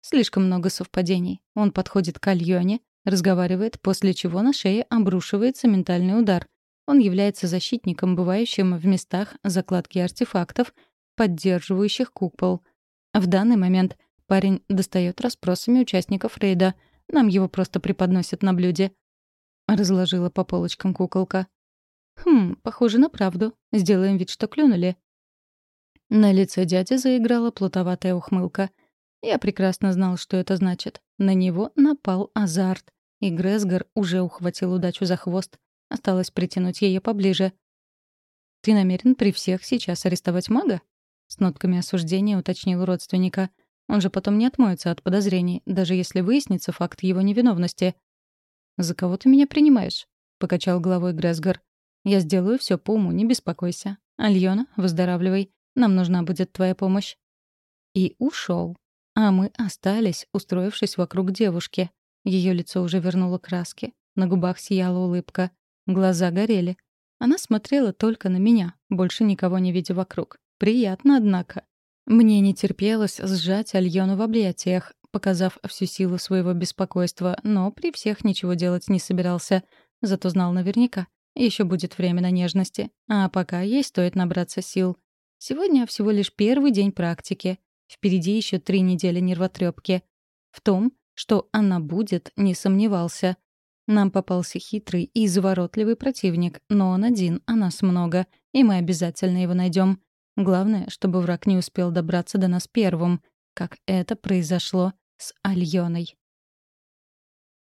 Слишком много совпадений. Он подходит к Альоне, разговаривает, после чего на шее обрушивается ментальный удар. Он является защитником, бывающим в местах закладки артефактов, поддерживающих купол. В данный момент парень достает расспросами участников рейда. Нам его просто преподносят на блюде. Разложила по полочкам куколка. «Хм, похоже на правду. Сделаем вид, что клюнули. На лице дяди заиграла плутоватая ухмылка. Я прекрасно знал, что это значит. На него напал азарт. И Гресгар уже ухватил удачу за хвост. Осталось притянуть ее поближе. «Ты намерен при всех сейчас арестовать мага?» С нотками осуждения уточнил родственника. Он же потом не отмоется от подозрений, даже если выяснится факт его невиновности. «За кого ты меня принимаешь?» — покачал головой Гресгар. «Я сделаю все по уму, не беспокойся. Альона, выздоравливай. Нам нужна будет твоя помощь». И ушел. А мы остались, устроившись вокруг девушки. Ее лицо уже вернуло краски. На губах сияла улыбка. Глаза горели. Она смотрела только на меня, больше никого не видя вокруг. Приятно, однако. Мне не терпелось сжать Альону в объятиях, показав всю силу своего беспокойства, но при всех ничего делать не собирался. Зато знал наверняка. Еще будет время на нежности. А пока ей стоит набраться сил. Сегодня всего лишь первый день практики. Впереди еще три недели нервотрепки. В том, что она будет, не сомневался. Нам попался хитрый и изворотливый противник, но он один, а нас много, и мы обязательно его найдем. Главное, чтобы враг не успел добраться до нас первым, как это произошло с Альоной.